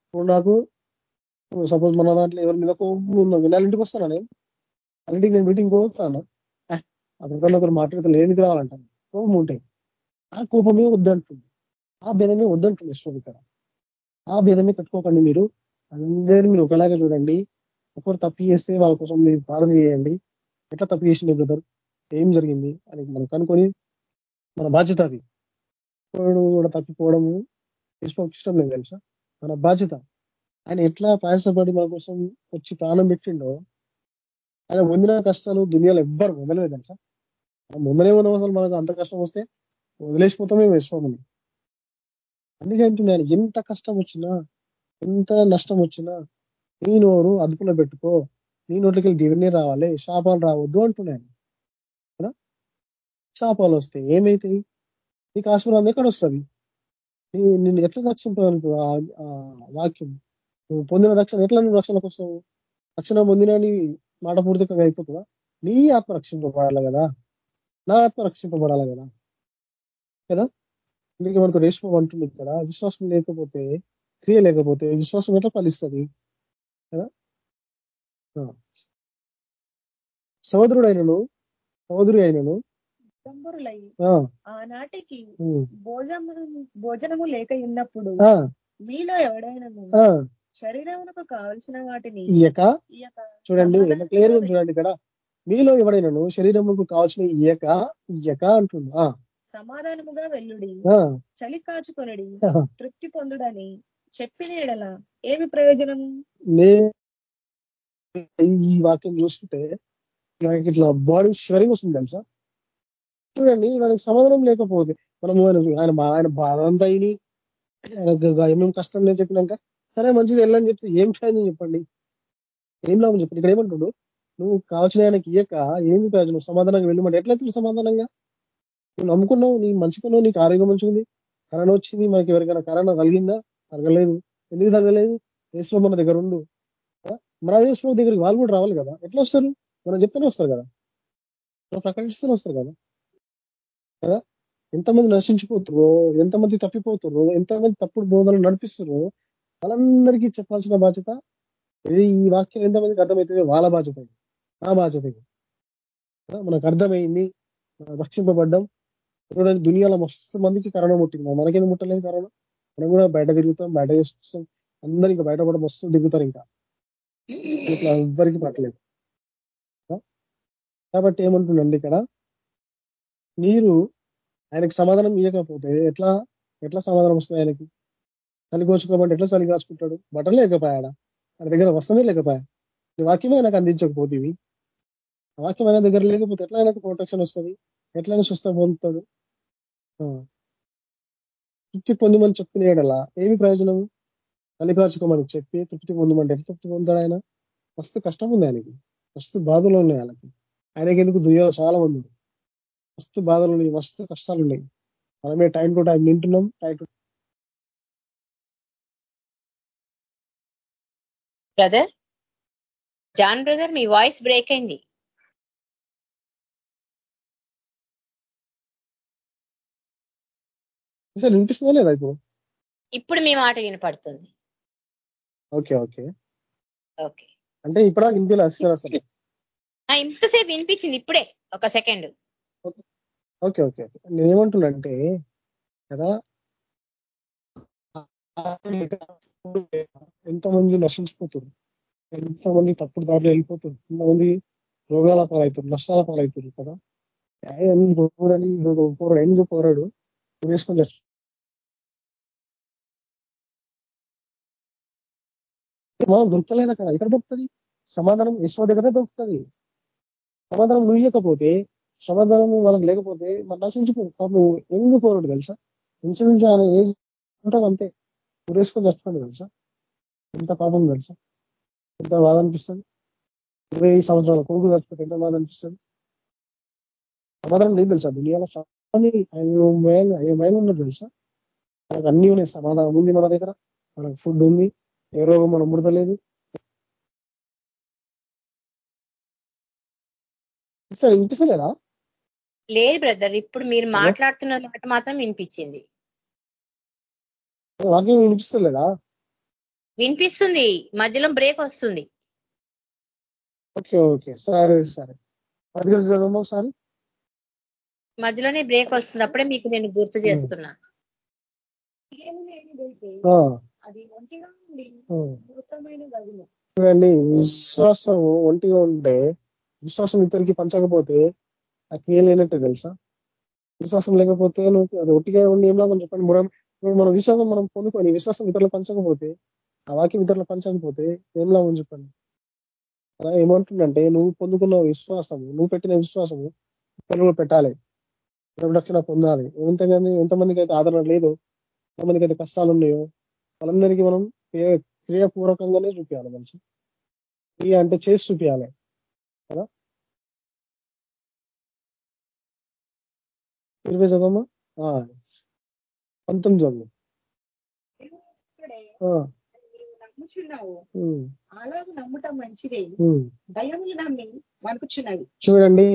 ఇప్పుడు నాకు సపోజ్ మన దాంట్లో ఎవరి మీద కోపం ఉందో వాళ్ళ ఇంటికి వస్తానా నేను? ఇంటికి నేను మీటింగ్ పోతాను? అక్కడ ఒకరు మాట్లాడితే లేనికి రావాలంటాను. కోపం ఉంటాయి. ఆ కోపమే వద్దంటుంది. ఆ భేదమే వద్దంటుంది ఇష్టం ఇక్కడ. ఆ భేదమే కట్టుకోకండి మీరు. అందరినీ మీరు ఒకలాగా చూడండి. ఒకరు తప్పు చేస్తే వాళ్ళ కోసం మీరు ప్రార్థన చేయండి. ఎట్లా తప్పు చేసింది బ్రదర్? ఏం జరిగింది? అని మనం కనుక్కొని మన బాధ్యత అది. ఒకడు కూడా తప్పిపోవడము ఇష్టం ఇష్టం లేదు తెలుసా? మన బాధ్యత. ఆయన ఎట్లా ప్రయాసపడి మన కోసం వచ్చి ప్రాణం పెట్టిండో ఆయన పొందిన కష్టాలు దునియాలో ఎవ్వరు వదలలేదు తెలుసా? మనం ముందనే ఉన్న అసలు మనకు అంత కష్టం వస్తే వదిలేసిపోతామే వేసుకోమని అందుకే అంటున్నాను ఎంత కష్టం వచ్చినా ఎంత నష్టం వచ్చినా నీ నోరు అదుపులో పెట్టుకో. నీ నోట్లకి వెళ్ళి రావాలి. శాపాలు రావద్దు అంటున్నాను కదా? శాపాలు వస్తాయి ఏమైతాయి? నీకు ఆశీర్వాదం ఎక్కడ వస్తుంది? నిన్ను ఎట్లా రక్షింపగలుగుతుంది ఆ- వాక్యం. నువ్వు పొందిన రక్షణ ఎట్లా నువ్వు రక్షణకు వస్తావు? రక్షణ పొందిన నీ మాట పూర్తిగా అయిపోతుందా? నీ ఆత్మ రక్షింపబడాలి కదా. నా ఆత్మ రక్షింపబడాలి కదా. కదా? అందుకే మనతో రేష్మం అంటుంది ఇక్కడ. విశ్వాసం లేకపోతే క్రియ లేకపోతే విశ్వాసం ఎట్లా ఫలిస్తుంది? కదా? ఆ. సహోదరుడు అయినను ఆ, ఆనాటికి ఉమ్, భోజనము లేక ఉన్నప్పుడు మీలో ఎవడైనను ఆ, శరీరమునకు కావలసిన వాటిని ఇయ్యక చూడండి క్లియర్గా చూడండి ఇక్కడ. మీలో ఎవడైనాను శరీరముకు కావాల్సిన ఇయ్యక ఇయ్యక అంటున్నా సమాధానముగా వెల్లుడి చలి కాచుకొనడి. తృప్తి పొందుడని చెప్పిన ఎడల ఏమి ప్రయోజనము? నే ఈ వాక్యం చూస్తుంటే నాకు ఇట్లా బాడీ షవరింగ్ వస్తుంది తెలుసా? చూడండి వాళ్ళకి సమాధానం లేకపోతే మనము ఆయన ఆయన ఆయన బాధ అంతా అయిని ఏమేమి కష్టం నేను చెప్పినాక సరే మంచిది వెళ్ళని చెప్తే ఏం ప్రయోజనం చెప్పండి? ఏం లాభం చెప్పండి? ఇక్కడ ఏమంటుడు నువ్వు కావాల్సిన ఆయనకి ఇయ్యక ఏమి ప్రయోజనం? సమాధానంగా వెళ్ళమంటే ఎట్లయితే సమాధానంగా? నువ్వు నమ్ముకున్నావు నీ మంచుకున్నావు నీకు ఆరోగ్యం మంచుకుంది కరోనా వచ్చింది మనకి ఎవరికైనా కరోనా కలిగిందా తగలేదు ఎందుకు తగలేదు దేశంలో మన దగ్గర ఉండు. మన దేశంలో దగ్గరికి వాళ్ళు కూడా రావాలి కదా. ఎట్లా వస్తారు? మనం చెప్తూనే వస్తారు కదా. ప్రకటిస్తూనే వస్తారు కదా. కదా? ఎంతమంది నశించిపోతుర్రో ఎంతమంది తప్పిపోతుర్రో ఎంతమంది తప్పుడు బోధనలు నడిపిస్తారో వాళ్ళందరికీ చెప్పాల్సిన బాధ్యత ఇది ఈ వాక్యం ఎంతమందికి అర్థమవుతుంది? వాళ్ళ బాధ్యత నా బాధ్యత మనకు అర్థమైంది రక్షింపబడ్డం. చూడండి దునియాలో మస్తు మందికి కరోనా ముట్టింది? మనకేం ముట్టలేదు కరోనా? మనం కూడా బయట తిరుగుతాం బయట చేసుకొస్తాం అందరూ ఇంకా బయట కూడా మస్తు దిగుతారు ఇంకా. ఇట్లా ఎవ్వరికి పట్టలేదు. కాబట్టి ఏమంటుండండి ఇక్కడ? మీరు ఆయనకు సమాధానం ఇవ్వకపోతే ఎట్లా ఎట్లా సమాధానం వస్తుంది ఆయనకి? చలికోసుకోమంటే ఎట్లా చలి కాచుకుంటాడు? బట్టలు లేకపోయాడా? ఆయన దగ్గర వస్తమే లేకపోయా? నీ వాక్యమే ఆయనకు అందించకపోతే వాక్యం ఆయన దగ్గర లేకపోతే ఎట్లా ఆయనకు ప్రొటెక్షన్ వస్తుంది? ఎట్లా స్వస్థ పొందుతాడు? తృప్తి పొందమని చెప్పుకునేడలా ఏమి ప్రయోజనం? చలి కాచుకోమని చెప్పి తృప్తి పొందమంటే ఎట్లా తృప్తి పొందుతాడు ఆయన? మస్తు కష్టం ఉంది ఆయనకి. మస్తు బాధలు ఉన్నాయి ఆయనకి. ఆయనకి ఎందుకు దుయ్యో చాలా ఉంది మస్తు బాధలు ఉన్నాయి మస్తు కష్టాలు ఉన్నాయి మనమే టైం టు టైం తింటున్నాం time to brother John brother me voice break అయింది. సార్ వినిపిస్తుందా లేదా ఇప్పుడు? ఇప్పుడు మీ మాట వినపడుతుంది. Okay okay. ఓకే. అంటే ఇప్పుడు వినిపించలేదు సార్ అసలు. ఇంతసేపు వినిపించింది ఇప్పుడే ఒక సెకండ్ ఓకే ఓకే నేనేమంటున్నానంటే కదా? ఎంతమంది నశించిపోతుంది ఎంతమంది తప్పుడు దారిలో వెళ్ళిపోతుంది ఎంతమంది రోగాల పాలవుతుంది నష్టాల పాలవుతుంది కదా? పోరాడి పోరాడు ఎందుకు పోరాడు? వేసుకొని మనం దొరకలేదు అక్కడ ఎక్కడ దొరుకుతుంది? సమాధానం ఈశ్వర దగ్గరే దొరుకుతుంది. సమాధానం నువ్వు ఇవ్వకపోతే సమాధానం వాళ్ళకి లేకపోతే మరి నశించిపో పాపం ఎందుకు పోరాడు తెలుసా? ఇంచుమించు ఆయన ఏజ్ ఉంటుంది అంతే. ఊరేసుకొని చచ్చిపోండి తెలుసా? ఎంత పాపం తెలుసా? ఎంత బాధ అనిపిస్తుంది? ఇరవై సంవత్సరాల కొడుకు చచ్చిపోతే ఎంత బాధ అనిపిస్తుంది? సమాధానం లేదు తెలుసా? దునియాలో అయోమయంగా అయోమయంగా ఉన్నది తెలుసా? మనకు అన్ని ఉన్నాయి. సమాధానం ఉంది మన దగ్గర. మనకు ఫుడ్ ఉంది. ఏ రోగం మనం ముడతలేదు. వినిపిస్తలేదా? లేదు బ్రదర్ ఇప్పుడు మీరు మాట్లాడుతున్న మాట మాత్రం వినిపించింది. వాక్యం వినిపిస్తలేదా? వినిపిస్తుంది. మధ్యలో బ్రేక్ వస్తుంది. Okay okay. సరే సరే. అది చదవమా ఒకసారి? మధ్యలోనే బ్రేక్ వస్తుంది. అప్పుడే మీకు నేను గుర్తు చేస్తున్నా. చూడండి విశ్వాసం ఒంటిగా ఉంటే విశ్వాసం ఇద్దరికి పంచకపోతే నాకు ఏం లేనట్టే తెలుసా? విశ్వాసం లేకపోతే నువ్వు అది ఒట్టిగా ఉండి ఏం లాభం చెప్పండి? మనం మనం విశ్వాసం మనం పొందుకొని విశ్వాసం ఇతరులు పంచకపోతే ఆ వాక్యం ఇతరులు పంచకపోతే ఏం లాభం చెప్పండి? అలా ఏమంటుందంటే నువ్వు పొందుకున్న విశ్వాసము నువ్వు పెట్టిన విశ్వాసము ఇతరులు పెట్టాలి. రక్షణ పొందాలి. ఎంతగాని ఎంతమందికి అయితే ఆదరణ లేదు ఎంతమందికి అయితే కష్టాలు ఉన్నాయో వాళ్ళందరికీ మనం క్రియాపూర్వకంగానే చూపించాలి మనిషి క్రియ అంటే చేసి చూపించాలి కదా? ఇరవై చదవమ్మా పంతొమ్మిది చదువు అలాగే నమ్మటం మంచిదే. దయములు నమ్మి వణుకుచున్నవి. చూడండి.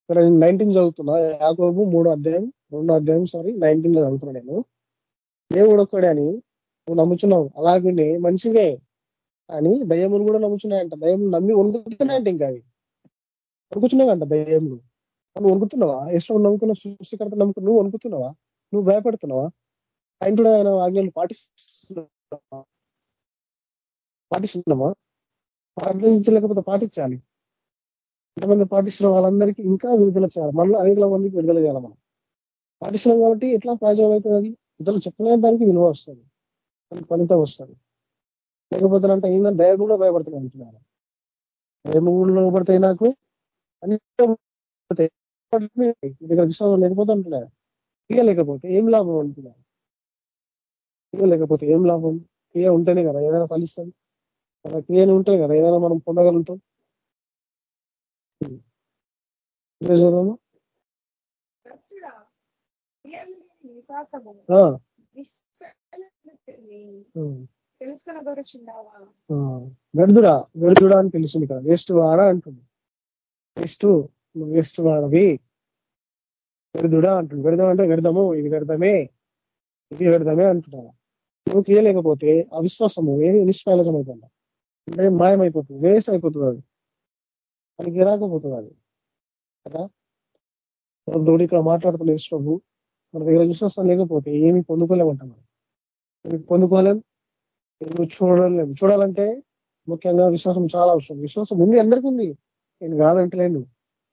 ఇక్కడ నైన్టీన్ చదువుతున్నా. యాకోబు మూడో అధ్యాయం రెండో అధ్యాయం సారీ నైన్టీన్లో చదువుతున్నా నేను. దేవుడు ఒక్కడే అని. నువ్వు నమ్ముచున్నావు. అలాగే మంచిదే. అని దయ్యములు కూడా నమ్ముచున్నాయంట. దయ్యములు నమ్మి వణుకుతున్నాయంట ఇంకా అవి. వణుకుతున్నాయంట దయ్యములు నువ్వు వణుకుతున్నావా? ఇష్టం నమ్ముకున్న సృష్టికర్త నమ్ముకున్న నువ్వు వణుకుతున్నావా? నువ్వు భయపడుతున్నావా? ఆయన కూడా ఆయన ఆజ్ఞలు పాటిస్తున్నావా? పాటిస్తున్నామా పాటించలేకపోతే పాటించాలి. ఎంతమంది పాటిస్తున్న వాళ్ళందరికీ ఇంకా విడుదల చేయాలి. మళ్ళీ అనేక మందికి విడుదల చేయాలి మనం. పాటిస్తున్నాం కాబట్టి ఎట్లా ప్రయోజనం అవుతుంది అది ఇతరులు చెప్పలేని దానికి విలువ వస్తుంది. దానికి ఫలితం వస్తుంది. లేకపోతే అంటే ఏంటంటే దయ కూడా భయపడుతున్నాను అంటున్నారు దయము కూడా పడతాయి నాకు అని దగ్గర విశ్వాసం లేకపోతే అంటున్నారు క్రియ లేకపోతే ఏం లాభం అంటున్నారు క్రియ లేకపోతే ఏం లాభం? క్రియ ఉంటేనే కదా ఏదైనా ఫలిస్తుంది అలా క్రియలు ఉంటేనే కదా ఏదైనా మనం పొందగలుగుతాం. వెడుదుడా వెడుదుడా అని పిలిచింది ఇక్కడ. వేస్ట్ వాడా అంటుంది. వేస్ట్ నువ్వు వేస్ట్ వాడవి అంటుంది. పెడదాం అంటే పెడదాము ఇది పెడదామే ఇది పెడదామే అంటున్నా నువ్వు క్రియలేకపోతే అవిశ్వాసము ఏమి నిష్ప్రయోజనం అవుతుంది అంటే మాయమైపోతుంది వేస్ట్ అయిపోతుంది అది. పనికి రాకపోతుంది అది. కదా? తోడు ఇక్కడ మాట్లాడుతున్న ప్రభు మన దగ్గర విశ్వాసం లేకపోతే ఏమి పొందుకోలేమంటాం మనం. పొందుకోలేం నువ్వు చూడలేం. చూడాలంటే ముఖ్యంగా విశ్వాసం చాలా అవసరం. విశ్వాసం ఉంది అందరికీ ఉంది. నేను కాదంటలేను.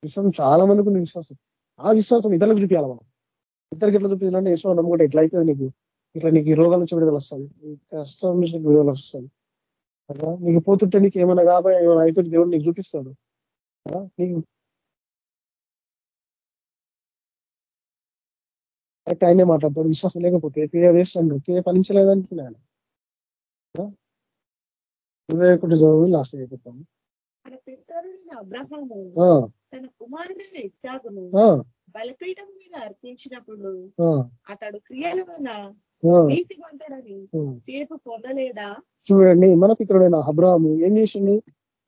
విశ్వాసం చాలా మందికి ఉంది విశ్వాసం. ఆ విశ్వాసం ఇతరులకు చూపించాలి మనం. ఇద్దరికి ఎట్లా చూపించాలంటే యశ్వం నమ్ముకుంటే ఎట్లా అవుతుంది నీకు. ఇట్లా నీకు ఈ రోగాల నుంచి విడుదల వస్తుంది. ఈ కష్టం నుంచి నీకు విడుదల వస్తుంది. కదా? నీకు పోతుంటే నీకు ఏమైనా కాబట్టి ఏమైనా అయితే దేవుడు నీకు చూపిస్తాడు. కదా? నీకు కరెక్ట్ ఆయనే మాట్లాడతాడు. విశ్వాసం లేకపోతే క్రియ వేస్ట్ అంటారు క్రియ ఫలించలేదంటున్నాను ఇరవై ఒకటి చదువు లాస్ట్ అయిపోతాము మన పితరుడైన అబ్రహాము తన కుమారుడైన ఇచ్చాకును బలిపీఠం మీద అర్పించినప్పుడు అతడు క్రియల వల్ల నీతివంతుడని తీర్పు పొందలేదా? చూడండి మన పితరుడైన అబ్రహాము ఏం చేసిండు?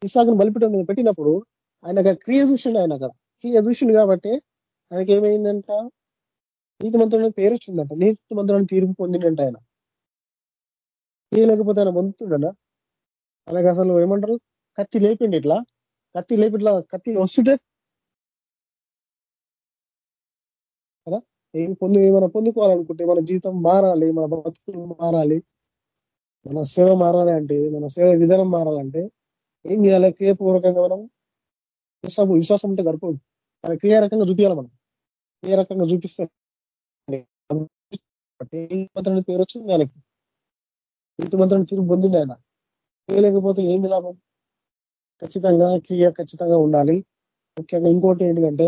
ఇసాకును బలిపీఠం మీద పెట్టినప్పుడు ఆయన క్రియ చూసిండు ఆయన అక్కడ. క్రియ చూసిండు కాబట్టి ఆయనకి ఏమైందంట? నీతి మంత్రులని పేరు వచ్చిందంట. నీతి మంత్రులను తీర్పు పొందినంట ఆయన. క్రియ లేకపోతే ఆయన పొందుతుండనా అలాగే అసలు ఏమంటారు? కత్తి లేపిండి ఇట్లా. కత్తి లేపి ఇట్లా కత్తి వస్తుంటే కదా? ఏం పొంది ఏమైనా పొందుకోవాలనుకుంటే మన జీవితం మారాలి మన బతుకులు మారాలి మన సేవ మారాలి అంటే మన సేవ విధానం మారాలంటే ఏం చేయాలి? క్రియపూర్వకంగా మనం విశ్వాసం విశ్వాసం ఉంటే సరిపోదు. మన క్రియ రకంగా చూపించాలి మనం. క్రియ రకంగా చూపిస్తే పేరు వచ్చింది ఆయనకి ఇంటి మంత్రం తీరు పొందిండి ఆయన. చేయలేకపోతే ఏమి లాభం? ఖచ్చితంగా క్రియ ఖచ్చితంగా ఉండాలి. ముఖ్యంగా ఇంకోటి ఏంటిదంటే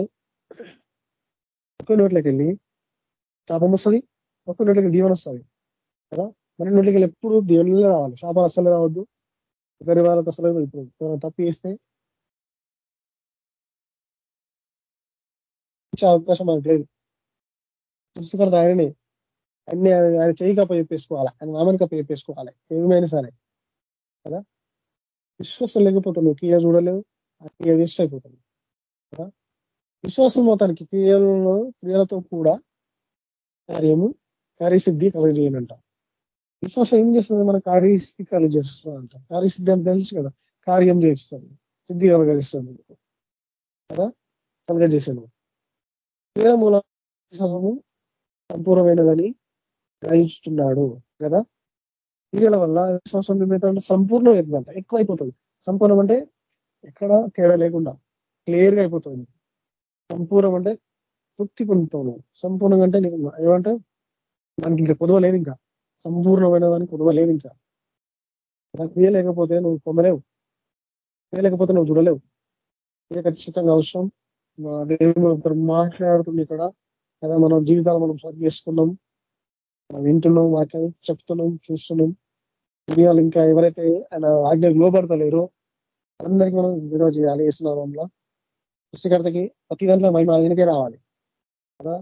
ఒక నోట్లోకి వెళ్ళి శాపం వస్తుంది ఒక నోట్లకి దీవెన వస్తుంది కదా? మన నోట్లకి వెళ్ళి ఎప్పుడు దీవెనలే రావాలి. శాపాలు అసలు రావద్దు. ఒకరి వాళ్ళకి అసలు ఇప్పుడు తప్పు చేస్తే అవకాశం మనకు లేదు. చూసుకుంటే ఆయననే. అన్ని ఆయన చేయి చెప్పేసుకోవాలి. ఆయన నామని చెప్పేసుకోవాలి ఏమైనా సరే కదా? విశ్వాసం లేకపోతే నువ్వు క్రియ చూడలేవు ఆ క్రియ వేస్ట్ అయిపోతుంది. కదా? విశ్వాసం మొత్తానికి క్రియలలో క్రియలతో కూడా కార్యము కార్యసిద్ధి కలగజేయనంట. విశ్వాసం ఏం చేస్తుంది? మన కార్యసిద్ధి కలగజేస్తుంది అంట కార్యసిద్ధి అని తెలుసు కదా? కార్యం చేస్తుంది. సిద్ధి కలగజేస్తుంది. కదా? కలగజేసాను క్రియల మూల విశ్వాసము సంపూర్ణమైనదని గ్రహిస్తున్నాడు కదా? క్రియల వల్ల విశ్వాసం ఏమైతే సంపూర్ణం అవుతుందంట ఎక్కువ అయిపోతుంది సంపూర్ణం అంటే ఎక్కడ తేడా లేకుండా క్లియర్గా అయిపోతుంది. సంపూర్ణం అంటే తృప్తి పొందుతావు సంపూర్ణంగా అంటే నీకు ఏమంటే దానికి ఇంకా కొదవ లేదు ఇంకా. సంపూర్ణమైన దానికి కొదవ లేదు ఇంకా. క్రియ లేకపోతే నువ్వు పొందలేవు. క్రియ లేకపోతే నువ్వు చూడలేవు. క్రియ ఖచ్చితంగా అవసరం. దేవుడు మాట్లాడుతుంది ఇక్కడ. కదా మనం జీవితాలు మనం సరి చేసుకున్నాం. మనం వింటున్నాం వాక్యాలు చెప్తున్నాం చూస్తున్నాం. దునియాలు ఇంకా ఎవరైతే ఆయన ఆజ్ఞకు లోపడతలేరో అందరికీ మనం విడుదల చేయాలి వేస్తున్నామంలో సృష్టికర్తకి ప్రతి దాంట్లో మహిమ ఆయనకే రావాలి. కదా?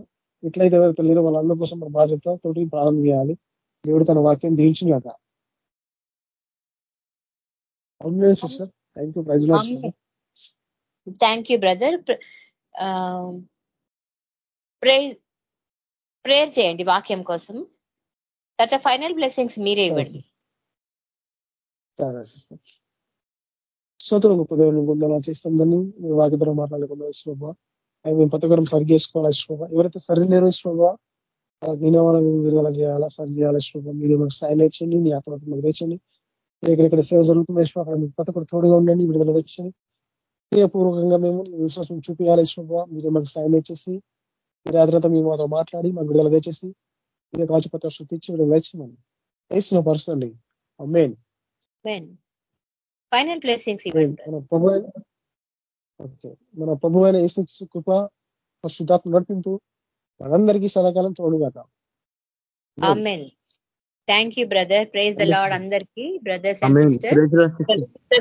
ఇట్లయితే ఎవరైతే లేరో వాళ్ళందరి కోసం మన బాధ్యత తోటి ప్రారంభం చేయాలి దేవుడు తన వాక్యం దీవించిన కాక sister. Thank you praise thank you brother. Praise prayer చేయండి వాక్యం కోసం. తర్వాత ఫైనల్ బ్లెస్సింగ్స్ మీరే ఇవ్వండి. స్తోత్రం గొప్ప దేవుని గుందలా చేస్తుందని వాకి ద్వారా మాట్లాడకుండా ఇష్టమా అవి మేము పతకరం సరి చేసుకోవాలా ఇష్టమా ఎవరైతే సరి లేరు ఇష్టమా నేను విడుదల చేయాలా? సరి చేయాలి ఇష్టమా మీరు మాకు సాయం తెచ్చండి మీ ఆత్మ మాకు తెచ్చండి ఎక్కడెక్కడ సేవ జరుగుతుంది ఇష్టం అక్కడ మీకు పథకం తోడుగా ఉండండి విడుదల తెచ్చండి క్రియాపూర్వకంగా మేము విశ్వాసం చూపించాలి ఇష్టమా మీరు మాకు సాయం ఇచ్చేసి మీరు ఆధారత మేము మాతో మాట్లాడి మాకు విడుదల తెచ్చేసి మీరు కాచుపత్ర శృతించి విడుదల తెచ్చమని వేసిన పర్సన్ మెయిన్ ఫైనల్ బ్లెస్సింగ్స్ మన ప్రభు ఓకే. మన ప్రభు అయిన యేసు కృప శుద్ధాత్మ నడిపింపు మనందరికీ సదాకాలం తోడుగాక. Thank you brother praise the Lord అందరికి brothers and sisters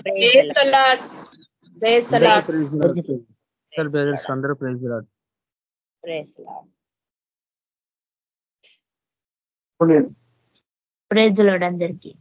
praise the Lord brothers అందరూ praise Lord praise Lord praise Lord అందరికి.